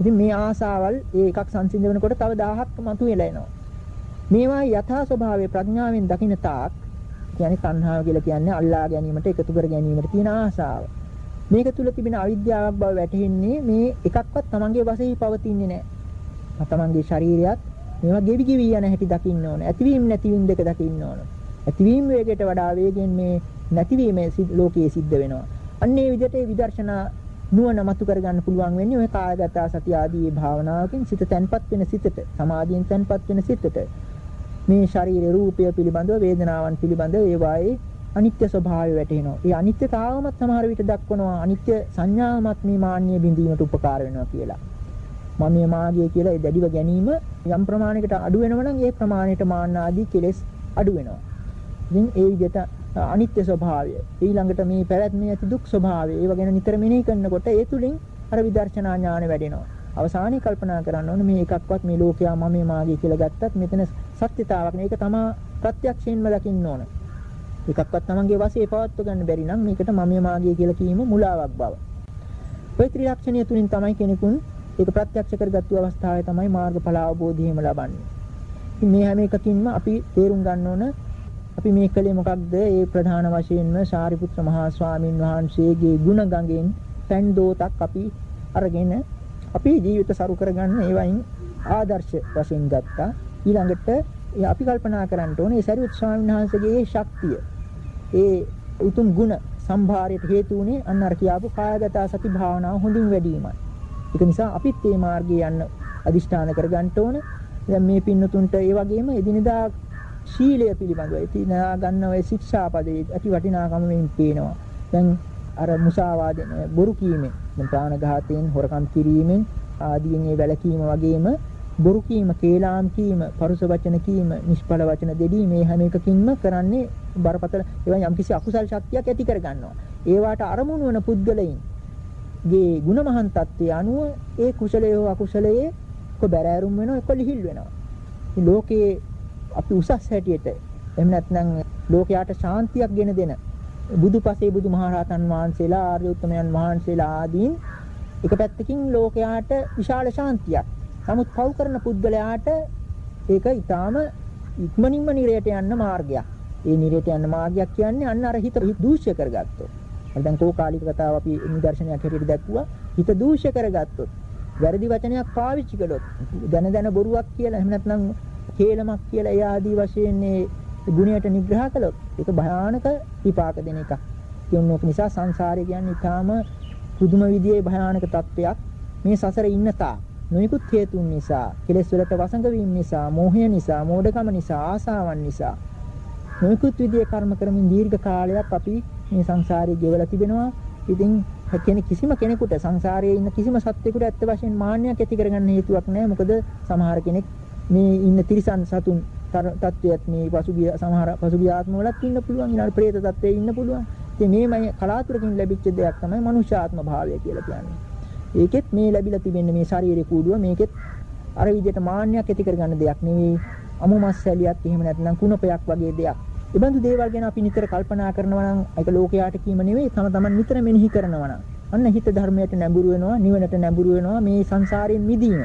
ඉතින් මේ ආසාවල් ඒ එකක් සංසිඳනකොට තව 1000ක් මතුවෙලා එනවා. මේවා යථා ස්වභාවයේ ප්‍රඥාවෙන් දකින්න තාක් කියන්නේ තණ්හාව කියලා කියන්නේ අල්ලා ගැනීමට එකතු කර ගැනීමට තියෙන ආසාව. මේක තුල තිබෙන අවිද්‍යාවක් බව වැටහෙන්නේ මේ එකක්වත් Tamange වශයෙන් පවතින්නේ නැහැ. තමන්ගේ ශරීරයත් මේවා ගෙවි ගෙවි යන හැටි දකින්න ඕන. ඇතිවීම නැතිවීම දෙක දකින්න ඕන. ඇතිවීම වේගයට වඩා වේගෙන් මේ නැතිවීම ලෝකයේ සිද්ධ වෙනවා. අන්න ඒ විදිහට විදර්ශනා නුවණ මතු කරගන්න පුළුවන් වෙන්නේ ඔය කායගත සති ආදී භාවනාවකින් සිත තැන්පත් වෙන සිතට සමාධියෙන් තැන්පත් වෙන සිතට මේ ශරීර රූපය පිළිබඳව වේදනාවන් පිළිබඳව ඒවායේ අනිත්‍ය ස්වභාවය වැටහෙනවා. ඒ අනිත්‍යතාවමත් සමහර විට දක්වනවා අනිත්‍ය සංඥාවමත් මේ මාන්නය බිඳීමට උපකාර වෙනවා කියලා. මම මේ මාගිය කියලා ඒ දැඩිව ගැනීම යම් ප්‍රමාණයකට අඩු වෙනවා නම් ඒ ප්‍රමාණයට මාන්න ආදී කෙලෙස් අඩු වෙනවා. ඉතින් ඒ විදිහට අනිත්‍ය ස්වභාවය ඊළඟට මේ පැවැත්මේ ඇති දුක් ස්වභාවය ඒව ගැන නිතර මෙනෙහි කරනකොට ඒ තුලින් අර විදර්ශනා ඥාන වැඩෙනවා. අවසානයේ කල්පනා කරන්න ඕනේ මේ එකක්වත් මේ ලෝකයා මම මේ මාගේ කියලා ගත්තත් මෙතන සත්‍යතාවක් නේ. ඒක තමා ප්‍රත්‍යක්ෂයෙන්ම දකින්න ඕන. එකක්වත් තමන්ගේ වශයේ පවත්ව ගන්න බැරි නම් මේකට මම මේ මාගේ කියලා කීම මුලාවක් බව. ඔය ත්‍රිලක්ෂණය තුලින් තමයි කෙනෙකුන් ඒක ප්‍රත්‍යක්ෂ කරගත්තු අවස්ථාවේ තමයි මාර්ගඵල අවබෝධයම ලබන්නේ. ඉතින් මේ හැම එකකින්ම අපි තේරුම් ගන්න ඕන අපි මේ කලේ මොකක්ද? ඒ ප්‍රධාන වශයෙන්ම සාරිපුත්‍ර මහා ස්වාමින් වහන්සේගේ ගුණ ගඟෙන් පැන් දෝතක් අපි අරගෙන අපේ ජීවිත සරු කරගන්න ඒවයින් ආදර්ශ වශයෙන් ගත්තා. ඊළඟට අපි කල්පනා කරන්න ඕනේ සරියුත් ස්වාමීන් වහන්සේගේ ශක්තිය. ඒ උතුම් ගුණ සම්භාරයට හේතු වුණේ අන්න අර කියාපු කායගත සති භාවනාව හොඳින් වැඩිමයි. ඒක නිසා අපිත් මේ මාර්ගයේ යන්න අදිෂ්ඨාන කරගන්න ඕන. දැන් මේ පින්නතුන්ට ඒ වගේම එදිනදා ශීලය පිළිබඳව ඉතිනා ගන්න ඔය ශික්ෂාපදේ ඇති වටිනාකම මෙයින් පේනවා. දැන් අර මුසාවාදෙන බොරු කීමෙන් දැන් ප්‍රාණඝාතයෙන් හොරකම් කිරීමෙන් ආදීන් ඒ වැළකීම වගේම බොරු කීම, කේලාම් කීම, පරුස වචන කීම, නිෂ්ඵල වචන දෙඩී මේ හැම එකකින්ම කරන්නේ බරපතල ඒවා යම්කිසි අකුසල් ශක්තියක් ඇති කර ගන්නවා. ඒවාට අරමුණු වන පුද්ගලයන් ගේ ಗುಣමහන් තත්ත්වය අනුව ඒ කුසලයේ හෝ අකුසලයේ කො බැරෑරුම් වෙනවා, කො ලිහිල් වෙනවා. ලෝකයේ අපි උසස් හැටියට එහෙම නැත්නම් ලෝකයට ශාන්තියක් ගෙන දෙන බුදුපසේ බුදුමහරහතන් වහන්සේලා ආර්ය උත්තමයන් වහන්සේලා ආදීන් එක පැත්තකින් ලෝකයට විශාල ශාන්තියක්. නමුත් පව් කරන පුද්ගලයාට ඒක ඊටාම ඉක්මනින්ම නිරයට යන්න මාර්ගයක්. ඒ නිරයට යන්න මාර්ගයක් කියන්නේ අන්න අර හිත දූෂ්‍ය කරගත්තොත්. දැන් කෝකාලික කතාව අපි නිදර්ශනයක් හැටියට දැක්වුවා. හිත දූෂ්‍ය කරගත්තොත් වැරදි වචනයක් පාවිච්චි කළොත් දැන දැන බොරුවක් කියලා එහෙම නැත්නම් හේලමක් කියලා ඒ ආදී වශයෙන් මේ ගුණයට නිග්‍රහ කළොත් ඒක භයානක විපාක දෙන එකක්. කියනෝක නිසා සංසාරය කියන්නේ ඊටාම පුදුම විදිහේ භයානක තත්ත්වයක්. මේ සසරේ ඉන්න තා නොයෙකුත් හේතුන් නිසා, කෙලෙස් වලට වසඟ වීම නිසා, මෝහය නිසා, මෝඩකම නිසා, ආසාවන් නිසා නොයෙකුත් විදිහේ කර්ම කරමින් දීර්ඝ කාලයක් අපි මේ සංසාරේ ගෙවලා තිබෙනවා. ඉතින් කෙනෙක් කිසිම කෙනෙකුට සංසාරයේ ඉන්න කිසිම සත්වෙකුට ඇත්ත වශයෙන් මාන්නයක් ඇති කරගන්න හේතුවක් නැහැ. මොකද සමහර කෙනෙක් මේ ඉන්න තිරිසන් සතුන් තත්වයක් මේ පසුගිය සමහර පසුගිය ආත්මවලත් ඉන්න පුළුවන් ඊළඟ ප්‍රේත තත්වයේ ඉන්න පුළුවන්. ඉතින් මේමයි කලාතුරකින් ලැබිච්ච දෙයක් තමයි මනුෂ්‍යාත්ම භාවය කියලා කියන්නේ. ඒකෙත් මේ ලැබිලා තිබෙන්නේ මේ ශාරීරික කූඩුව මේකෙත් අර විදිහට මාන්නයක් ඇති කරගන්න දෙයක් නෙවෙයි. අමු මස් සැලියක් එහෙම නැත්නම් කුණපයක් වගේ දෙයක්. ඒ බඳු දේවල් ගැන අපි නිතර කල්පනා කරනවා නම් ඒක ලෝකයාට කීම නෙවෙයි තම තමන් නිතර මෙනෙහි කරනවා නම් අන්න හිත ධර්මයට නැඹුරු වෙනවා නිවනට නැඹුරු වෙනවා මේ සංසාරයෙන් මිදීම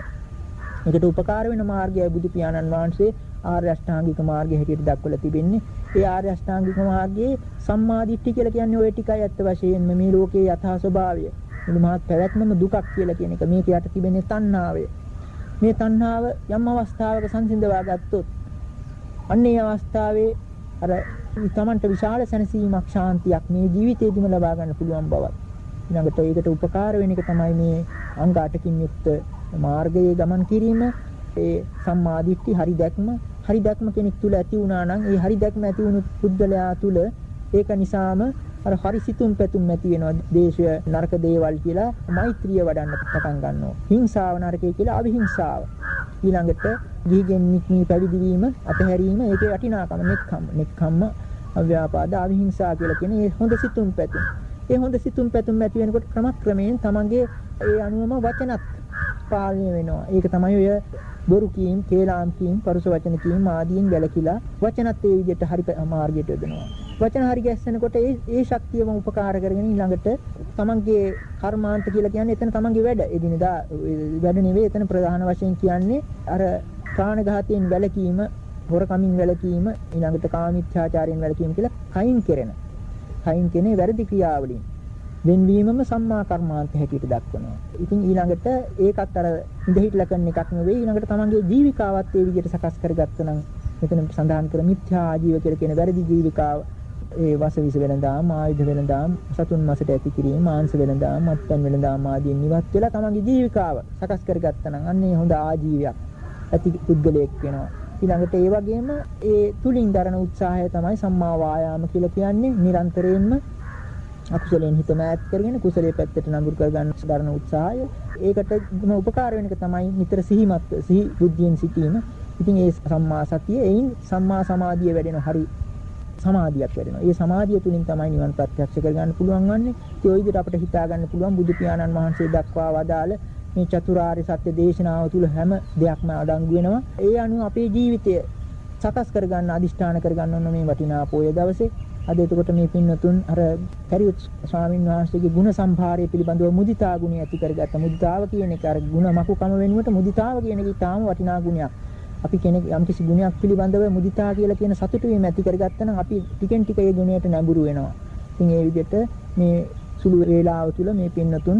මේකට උපකාර වෙන මාර්ගයයි බුදු පියාණන් වහන්සේ ආර්ය අෂ්ටාංගික මාර්ගය හැටියට දක්වලා තිබෙන්නේ. ඒ ආර්ය අෂ්ටාංගික මාර්ගයේ සම්මාදිට්ඨිය කියලා කියන්නේ ওই ටිකයි ඇත්ත වශයෙන්ම මේ ලෝකයේ යථා ස්වභාවය. මුළු මහත් පැවැත්මම දුකක් කියලා කියන එක. මේක යට තිබෙන්නේ තණ්හාවය. මේ තණ්හාව යම් අවස්ථාවක සංසිඳවා ගත්තොත් අන්නේ අවස්ථාවේ අර තමන්ට විශාල සැනසීමක් ශාන්තියක් මේ ජීවිතේදීම ලබා ගන්න පුළුවන් බවත්. ඊළඟට ඒකට උපකාර වෙන එක තමයි මේ අංග 8කින් යුක්ත මාර්ගයේ ගමන් කිරීම ඒ සම්මාදිට්ඨි හරි දැක්ම හරි දැක්ම කෙනෙක් තුල ඇති වුණා නම් ඒ හරි දැක්ම ඇති වුණු පුද්ගලයා තුල ඒක නිසාම අර හරි සිතුම් පැතුම් ඇති වෙනවා. දේශය නරක දේවල් කියලා මෛත්‍රිය වඩන්න පටන් ගන්නවා. හිංසාව නරකයි කියලා අවිහිංසාව. ඊළඟට ගිහිගෙන් නික්මී පැවිදි වීම අතහැරීම ඒකේ වටිනාකම නෙක්ඛම් නෙක්ඛම්ම අව්‍යාපාද අවිහිංසා කියලා කියන මේ හොඳ සිතුම් පැතුම්. ඒ හොඳ සිතුම් පැතුම් ඇති වෙනකොට ක්‍රමක්‍රමයෙන් තමන්ගේ ඒ අනුවම වචනත් පාලනය වෙනවා. ඒක තමයි ඔය බොරු කීම්, කේලාම් කීම්, පරුස වචන කීම් ආදීන් වැළකීලා වචනත් ඒ විදිහට හරි මාර්ගයට යොදනවා. වචන හරි ගැස්සෙනකොට ඒ ඒ ශක්තියම උපකාර කරගෙන ඊළඟට තමන්ගේ කර්මාන්ත කියලා කියන්නේ එතන තමන්ගේ වැඩ. එදිනදා වැඩ නෙවෙයි එතන ප්‍රධාන වශයෙන් කියන්නේ අර ප්‍රාණඝාතයෙන් වැළකීම, හොරකමින් වැළකීම, ඊළඟට කාමීච්ඡාචාරයෙන් වැළකීම කියලා කයින් කෙරෙන. කයින් කෙනේ වැරදි ක්‍රියාවලින් වෙන්වීමම සම්මා කර්මාන්ත හැටියට දක්වනවා. ඉතින් ඊළඟට ඒකත් අර ඉඳහිట్లా කරන එකක් නෙවෙයි. ඊළඟට තමන්ගේ ජීවිකාවත් ඒ විදිහට සකස් කරගත්තා නම් මෙතන සඳහන් කර මිත්‍යා ආජීව කියලා කියන වැරදි ජීවිකාව ඒ වසවිස වෙනදාම ආයුධ වෙනදාම සතුන් මසට ඇති කිරීම මාංශ වෙනදාම මත්පැන් වෙනදාම ආදී නිවත් වෙලා තමන්ගේ ජීවිකාව සකස් කරගත්තා නම් අන්නේ හොඳ ආජීවයක් ඇති පුද්ගලයෙක් වෙනවා. ඊළඟට ඒ වගේම ඒ තුලින් දරන උත්සාහය තමයි සම්මා වායාම කියලා කියන්නේ. නිරන්තරයෙන්ම අකුසලයෙන් හිත මෑත් කරගෙන කුසලයේ පැත්තට නඟුරු කරගන්න දරන උත්සාහය ඒකටම උපකාර වෙන එක තමයි නිතර සිහිමත් සිහි බුද්ධියෙන් සිටීම. ඉතින් ඒ සම්මා සතිය එයින් සම්මා සමාධිය වැඩෙන හරි සමාධියක් වැඩෙනවා. ඒ සමාධිය තුලින් තමයි නිවන් ප්‍රත්‍යක්ෂ කරගන්න පුළුවන් වන්නේ. ඒ විදිහට අපිට හිතා ගන්න පුළුවන් බුදු පියාණන් වහන්සේ දක්වා වදාළ මේ චතුරාර්ය සත්‍ය දේශනාව තුල හැම දෙයක්ම අඩංගු වෙනවා. ඒ අනුව අපේ ජීවිතය සකස් කරගන්න අදිෂ්ඨාන කරගන්න ඕන මේ වටිනා පොය දවසේ අද එතකොට මේ පින්නතුන් අර කරියුත් ස්වාමින් වහන්සේගේ ගුණ සම්භාරය පිළිබඳව මුදිතා ගුණය ඇති කරගත්ත මුදිතාව කියන එක අර ගුණ මකුකම වෙනුවට මුදිතාව කියන එක ඊටාම වටිනා ගුණයක්. අපි කෙනෙක් යම්කිසි ගුණයක් පිළිබඳව මුදිතා කියලා කියන සතුට වීම ඇති කරගත්තා නම් අපි ටිකෙන් ටික ඒ ගුණයට නැඹුරු වෙනවා. ඉතින් ඒ විදිහට මේ සුළු වේලාව තුළ මේ පින්නතුන්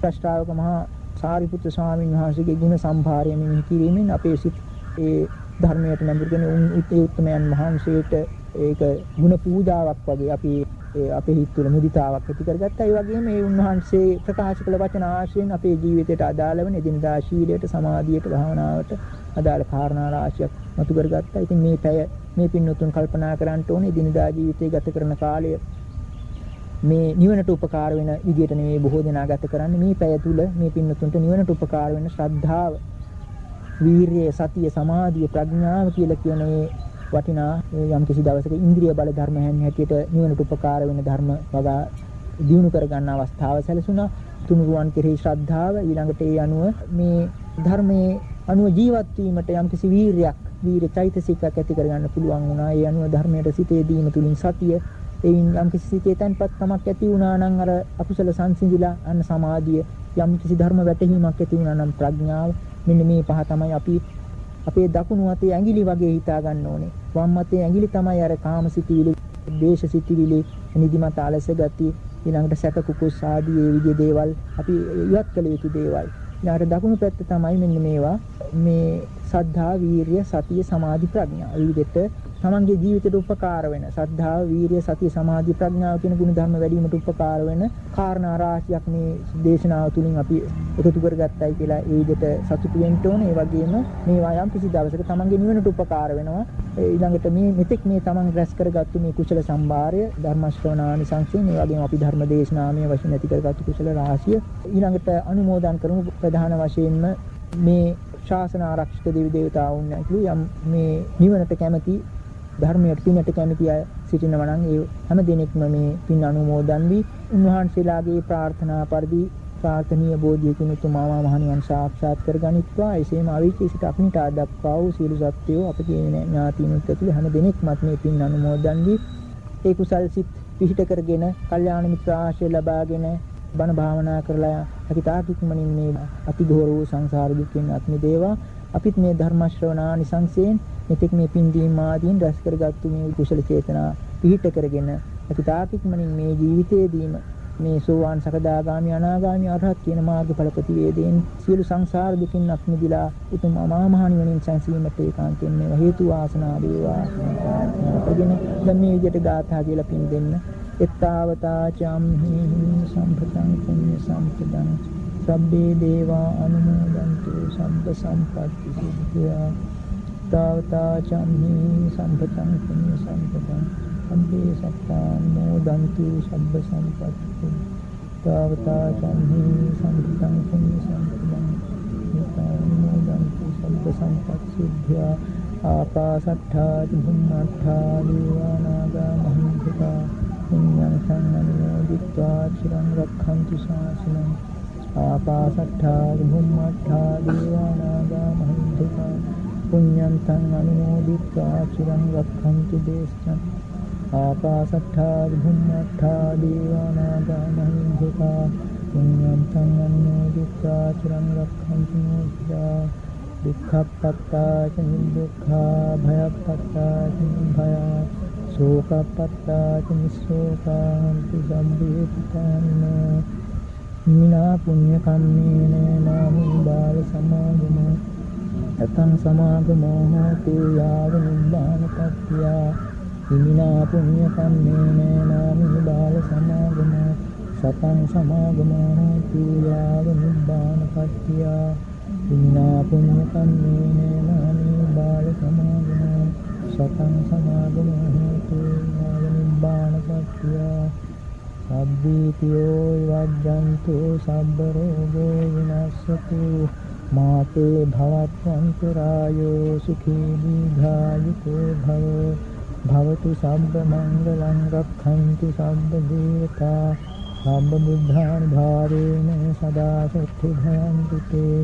ප්‍රස්තාවක මහා සාරිපුත්‍ර ස්වාමීන් වහන්සේගේ ගුණ සම්භාරය මෙහි කිරීමෙන් අපේ සිත් ඒ ධර්මයට නැඹුරුගෙන උන් උත්තමයන් වහන්සේට ඒක ಗುಣ පූජාවක් වගේ අපි අපේ හිත තුළ මුදිතාවක් ඇති කරගත්තා. ඒ වගේම මේ උන්වහන්සේ ප්‍රකාශ කළ වචන ආශ්‍රයෙන් අපේ ජීවිතයට අදාළ වෙන එදිනදා ශීලයට, සමාධියට, භාවනාවට අදාළ කාරණා රාශියක් මතු කරගත්තා. ඉතින් මේ පැය මේ පින්නතුන් කල්පනා කරන්න ඕනේ එදිනදා ජීවිතේ ගත කරන කාලය මේ නිවනට උපකාර වෙන විදියට නෙවෙයි බොහෝ දෙනා ගත කරන්නේ මේ පැය තුල මේ පින්නතුන්ට නිවනට උපකාර වෙන ශ්‍රද්ධාව, වීරිය, සතිය, සමාධිය, ප්‍රඥාව කියලා කියන මේ වටිනා. යම් කිසි දවසක ඉන්ද්‍රිය බල ධර්ම හැටියට නිවනට උපකාර වෙන ධර්ම වගා දිනු කර ගන්න අවස්ථාව සැලසුණා. තුනුරුවන් කෙරෙහි ශ්‍රද්ධාව ඊළඟට ඒ අනුව මේ ධර්මයේ අනුව ජීවත් වීමට යම් කිසි වීරියක් වීර චෛතසිකයක් ඇති කරගන්න පුළුවන් වුණා. ඒ අනුව ධර්මයට සිතේ දීම තුලින් සතිය එයින් යම් කිසි සිතේ තන්පත්කමක් ඇති වුණා නම් අර අකුසල සංසිඳිලා අන්න සමාධිය යම් කිසි ධර්ම වැටහීමක් ඇති වුණා නම් ප්‍රඥාව. මෙන්න මේ පහ තමයි අපි අපේ දකුණු අතේ ඇඟිලි වගේ හිතා ගන්න ඕනේ. වම් අතේ ඇඟිලි තමයි අර කාමසිතවිලි, දේශසිතවිලි, නිදිමත අලස ගති, ඊළඟට සැක කුකුස් ආදී ඒ විදිහේ දේවල් අපි ඉවත් කළ යුතු දේවල්. ඊළඟට දකුණු පැත්ත තමයි මෙන්න මේවා මේ සද්ධා, වීරිය, සතිය, සමාධි, ප්‍රඥා. ඒ විදිහට තමන්ගේ ජීවිතයට උපකාර වෙන සද්ධාව, වීරිය, සතිය, සමාධි, ප්‍රඥාව කියන ගුණ ධර්ම වැඩි වීමට උපකාර වෙන කාරණා රාශියක් මේ දේශනාව තුළින් අපි එකතු කරගත්තයි කියලා ඒ විදිහට සතුටු වෙන්න ඕනේ. ඒ වගේම මේවා යම් කිසි දවසක තමන්ගේ නිවනට උපකාර වෙනවා. ඊළඟට මේ මෙතෙක් මේ තමන් රැස් කරගත්තු මේ කුසල සම්භාරය ධර්ම ශ්‍රවණානිසංසයෙන් ඒ වගේම අපි ධර්ම දේශනාමය වශයෙන් ඇති කරගත්තු කුසල රාශිය ඊළඟට අනුමෝදන් කරමු ප්‍රධාන වශයෙන්ම මේ ශාසන ආරක්ෂක දෙවි දේවතාවුන් ඇතුළු යම් මේ නිවනට කැමති ධර්මයට පිනට කැමති අය සිටිනවා නම් ඒ හැම දිනෙකම මේ පින් අනුමෝදන් වී උන්වහන්සේලාගේ ප්‍රාර්ථනා පරිදි ප්‍රාර්ථනීය බෝධියකින් උතුමා මහ නිවන් සාක්ෂාත් කරගනිත්වා. එසේම අවීචී සිට අපිට ආදක්වා වූ සීල සත්‍යෝ අපගේ ඥාතිනුත් ඇතුළු හැම දිනෙකමත් මේ පින් අනුමෝදන් වී ඒ කුසල් සිත් පිහිට කරගෙන කල්යාණ මිත්‍ර ආශ්‍රය ලබාගෙන බණ භාවනා කරලා හැකි තාකික්මනින් මේ අතිඝෝර වූ සංසාර දුකින් අත් මිදේවා අපිත් මේ ධර්ම ශ්‍රවණානිසංසයෙන් මෙතෙක් මේ පින්දීම් ආදීන් රැස් කරගත්තු මේ කුසල චේතනා පිහිට කරගෙන අපි තාකික්මනින් මේ ජීවිතයේදීම මේ සෝවාන් සකදාගාමි අනාගාමි අරහත් කියන මාර්ගඵල ප්‍රතිවේදයෙන් සියලු සංසාර දුකින් අත් මිදලා උතුම් අමා මහ නිවනින් සංසීමට ඒකාන්තයෙන් මේ හේතු වාසනා වේවා. ප්‍රාර්ථනා දැන් මේ විදිහට ගාථා කියලා පින් දෙන්න. එත්තාවතා චම්හි සම්පතං පුඤ්ඤ සම්පදං සබ්බේ දේවා අනුමෝදන්තු සම්ප සම්පත්ති සිද්ධා. තාවතා චම්හි සම්පතං පුඤ්ඤ සම්පතං. සම්පේ සත්තාන් මොදන්තු සබ්බ සම්පත්ති. තාවතා චම්හි සම්පතං පුඤ්ඤ සම්පතං. නිතාන් මොදන්තු සබ්බ සම්පත්ති සිද්ධා. ආකාසට්ඨා චුම්මට්ඨා දේවානාගා මහින්දිකා පුඤ්ඤං සම්මනෝදිත්වා චිරං රක්ඛන්තු ශාසනං. ආකාසට්ඨා චුම්මට්ඨා දේවානාගා මහින්දිකා පුඤ්ඤන්තං අනුමෝදිත්වා චිරං රක්ඛන්තු දේශනං ආකාසට්ඨා භුම්මට්ඨා දීවානාගා මහින්දිකා පුඤ්ඤන්තං අනුමෝදිත්වා චිරං රක්ඛන්තු මොක්ඛා දුක්ඛප්පත්තා ච නිදුක්ඛා භයප්පත්තා ච භය සෝකප්පත්තා ච නිස්සෝකාන්ති සම්බේ පිටාන මිනා පුඤ්ඤ කම්මේන නාමින් බාල සමාගමෝ. අතං සමාගමෝ හෝතු යාව නිබ්බාන පත්‍තිය. හිමිනා පුඤ්ඤ කම්මේන නාමි බාල සමාගම. සතං සමාගම හෝතු යාව නිබ්බාන පත්‍තිය. හිමිනා පුඤ්ඤ කම්මේන නාමි බාල සමාගම. සතං සමාගම සබ්බීතියෝ වජ්ජන්තු සබ්බ රෝගෝ විනස්සතු මාතේ භවත්වන්තරායෝ සුඛී දීඝායුකෝ භව භවතු සබ්බ මංගලං රක්ඛන්තු සබ්බ දේවතා සබ්බ බුද්ධාන් භාවේන සදා සත්‍ය භවන්තු තේ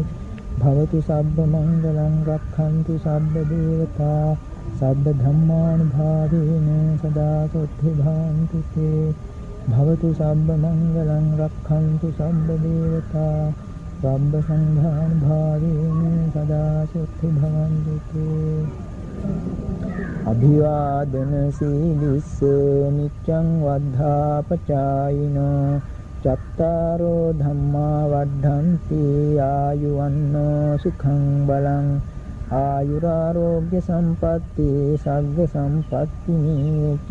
භවතු සබ්බ මංගලං රක්ඛන්තු සබ්බ දේවතා සබ්බ ධම්මාන් භාවේන සදා සත්‍ය භවන්තු තේ භවතු සබ්බ මංගලං රක්ඛන්තු සබ්බ දේවතා සබ්බ සංඝාන් භාවේන සදා සත්‍ය භවන්තු තේ අභිවාදන සීලිස්ස නිච්ඡං වද්ධාපචායිනෝ චත්තාරෝ ධම්මා වඩ්ඩಂತಿ ආයුවන්නෝ සුඛං බලං ආයුරාෝග්‍ය සම්පatti සග්ග සම්පatti නීච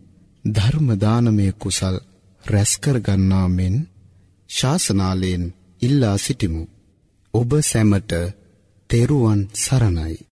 ධර්ම දානමය කුසල් රැස් කර ගන්නා මෙන් ශාසනාලයෙන් ඉල්ලා සිටිමු. ඔබ සැමට තෙරුවන් සරණයි.